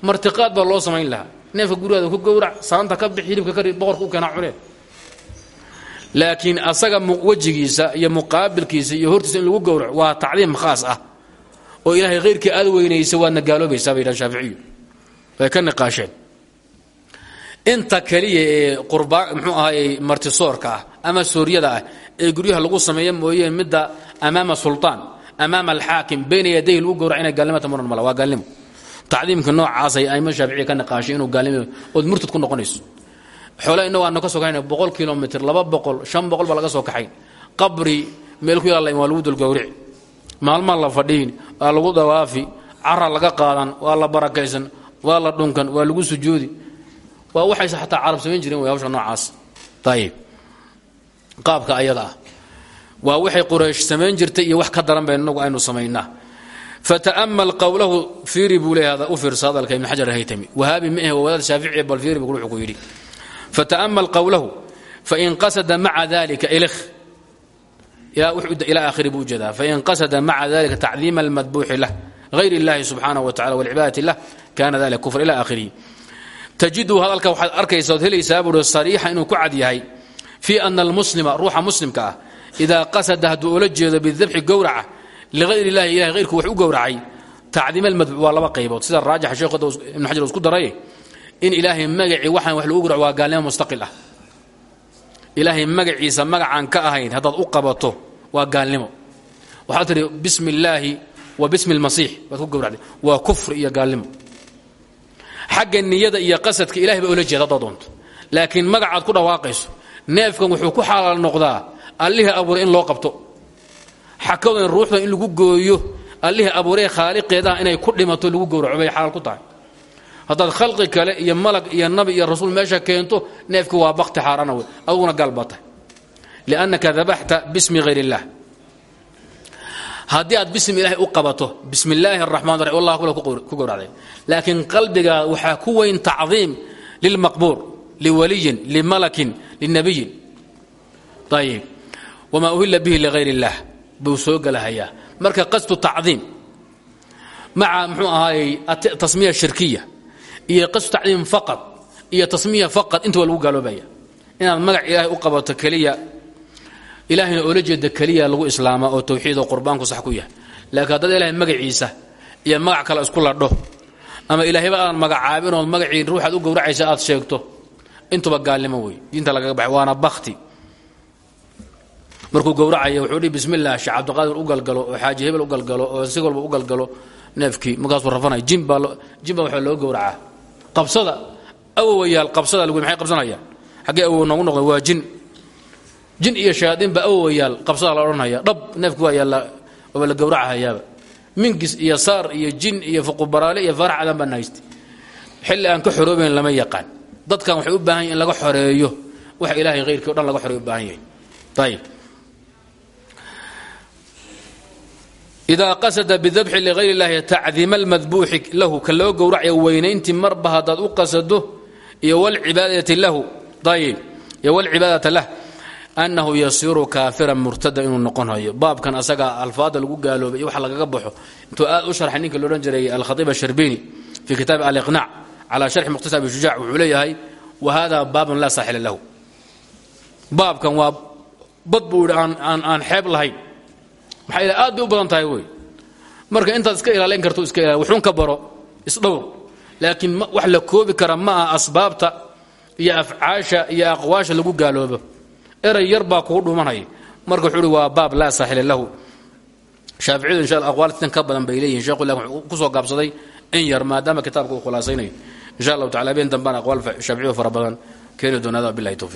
S1: martiqaad baa loo samayn lahaa. Neefka gurigaada ku gowrac saanta ka bix hilibka kari boqorka u keenaa cunee laakiin asaga wejigiisa iyo muqaabilkiisa iyo hortiisa in lagu gowraco waa tacdiim khaas ah oo ilaahay khayrkii aad weynaysa waadna gaaloobaysaa bay yidhahan shaaficiyu way ka niqaasheen. Inta keliya ee qurbaan muxuu ahaayey martisoorka ah ama sooryada ah ee guryaha lagu sameeya mooyeen midda amaama sulطaan amaama alxaakim bayna yadayhi lagu gowrac inay gaalnimata muran mala waa gaalnimo. Tacdiimka noocaasay aimo shaaficiya ka niqaashay inuu gaalnimo ood murtad ku noqonayso xoole innagu aanu ka soo kaxayna boqol kilomitr laba boqol shan laga soo kaxayn. Qabri meel ku yaalla waa lagu dulgowrici maalmaa la fadhiin waa lagu dawaafi cara laga qaadan waa la barakaysan waa la dhunkan waa lagu sujuudi. Waa waxayse xataa carab samayn jireen way hawsha noocaas. Ayib qaabka ayada ah. Waa waxay quraysh samayn jirtay iyo wax ka daran bay inagu aynu samaynaa. Fata'mal qowlahu fiiri buu leeya u fiirsa hadalka ibn xajar alhaytami. Ma ahe waa wadaad bal fiiri buu wuxuu ku yidhi fata'mal qowlahu fain qasada maca dalika ilh ilى akhiri buu ujeedaa fain qasada maca dalika tacdiima almadbuuxi lah غayr اllahi subxaanaه wa tacala wاlcibaadati lah kana dalika kufr ila akhirihi tajidu hadalka waxaad arkaysa ood helaysaa buui sariixa inuu ku cad yahay fii ana almuslima ruuxa muslimka ah idaa qasada hadduu ula jeedo bidabxi gowraca ligayr illahi ilahay hayrku wax u gowracay tacdiima almadbuuc waa laba qaybood sida raajixa sheekhoda ibn xajar isku daray in ilaahay magacii waxaan wax lagu gowrac waa gaalnimo mustaqil ah. Ilaahay magaciisa magacaan ka ahayn haddaad u qabato waa gaalnimo. Waxaad tidhi bismi illaahi wa bismi lmasiix baad ku gowracday. Waa kufri iyo gaalnimo. Xagga niyada iyo qasadka ilahay baa ula jeeda haddaad doonto. Laakiin magacaad ku dhawaaqayso neefkan wuxuu ku xalaal noqdaa allihii abuuray in loo qabto. Xakadan ruuxda in lagu gooyo allihii abuuree khaaliqeedaha inay ku dhimato lagu gowraco bay xalaal ku tahay haddaad khalqi kale iyo malag iyo nabi iyo rasuul meesha keento neefki waa bakti xaaraana wey. Aduguna gaal baa tahay. Liannaka dabaxta bismi hayr illah haddii aad bismi ilaahay u qabato bismi illaahi araxmaan raxim wallah ku gowracday laakiin qalbigaa waxaa ku weyn tacdiim lilmaqbuur liwaliyin limalakin linabiyin ayib wamaa uhilla bihi ligayr illah buu soo gelahayaa marka qasdu tacdiim maca mxuu ahaayey tasmiya shirkiya iyo qasdu tacdiim faqad iyo tasmiya faqad inta waa lagu gaaloobaya inaad magac ilaahay u qabato keliya ilaahayna oola jeeda keliya lagu islaamaa oo tawxiid oo qurbaanku sax ku yahay. Laakiin haddaad ilaahay magaciisa iyo magac kale isku ladho ama ilaahayba aadan magacaabin ood magacii ruuxaad u gowracaysa aad sheegto intuba gaalnimo wey diinta lagaga baxay waana bakti markuu gowracaya wuxuu dhihi bismillah sheekh cabdiqaadir u galgalo oo xaaji hebel u galgalo oo si walba u galgalo neefkii. Markaasuu rafanaya jin baa jin baa waxaa loo gowracaa qabsada awowayaal qabsada lagu maxay qabsanayaan xaggee awow noogu noqda waa jin. Jin iyo shayaadiin baa awowayaal qabsada la odhanaya. Dhab neefki waa yaalla waaba la gowracahayaaba minkis iyo saar iyo jin iyo fuqubaraale iyo faarax adan baan haysta xilli aan ka xoroobayn lama yaqaan. Dadkan waxay u baahan yahin in laga xoreeyo. Waxa ilaahay hayrkii dhan laga xoreeyo u baahan yahay ayib idaa qasada bidabxi ligayr اllahi tacdiima almadbuuxi lahu ka loo gowracaya weynayntii marba haddaad u qasado iyo wlcibaadata lah annahu yasiiru kaafiran murtada inuu noqonayo baabkan asaga alfaada lagu gaaloobay iyo wax lagaga baxo intuu aad u sharxay ninka loodhan jiray alkhaiib asharbini fii kitaabi aliqnac calaa sharxi mukhtasar abi shujac wuxuu leeyahay wa hada baabun laa saaxila lahu baabkan waa bad buu yidhi aan xeeb lahayn maxaa aad bay u badan tahay wey. Marka intaad iska ilaalin karto iska ilaali ka baro isdhowr. Laakiin wax la koobi kara ma aha asbaabta iyo afcaasha iyo aqwaasha lagu gaaloobo. Eray yar baa kugu dhumanaya. Marka wuxuu waa baab laa saaxila lahu. Shaaficiyadu insha alla aqwaal sidan ka badan bay leeyihiin sheekhu laakiin ku soo gaabsaday in yar maadaama kitaabka uu khulaasaynayo. Insha allahu tacala habeen dambaan aqwaal shaaficiyo fara badan. Doonaada billahi towfiiq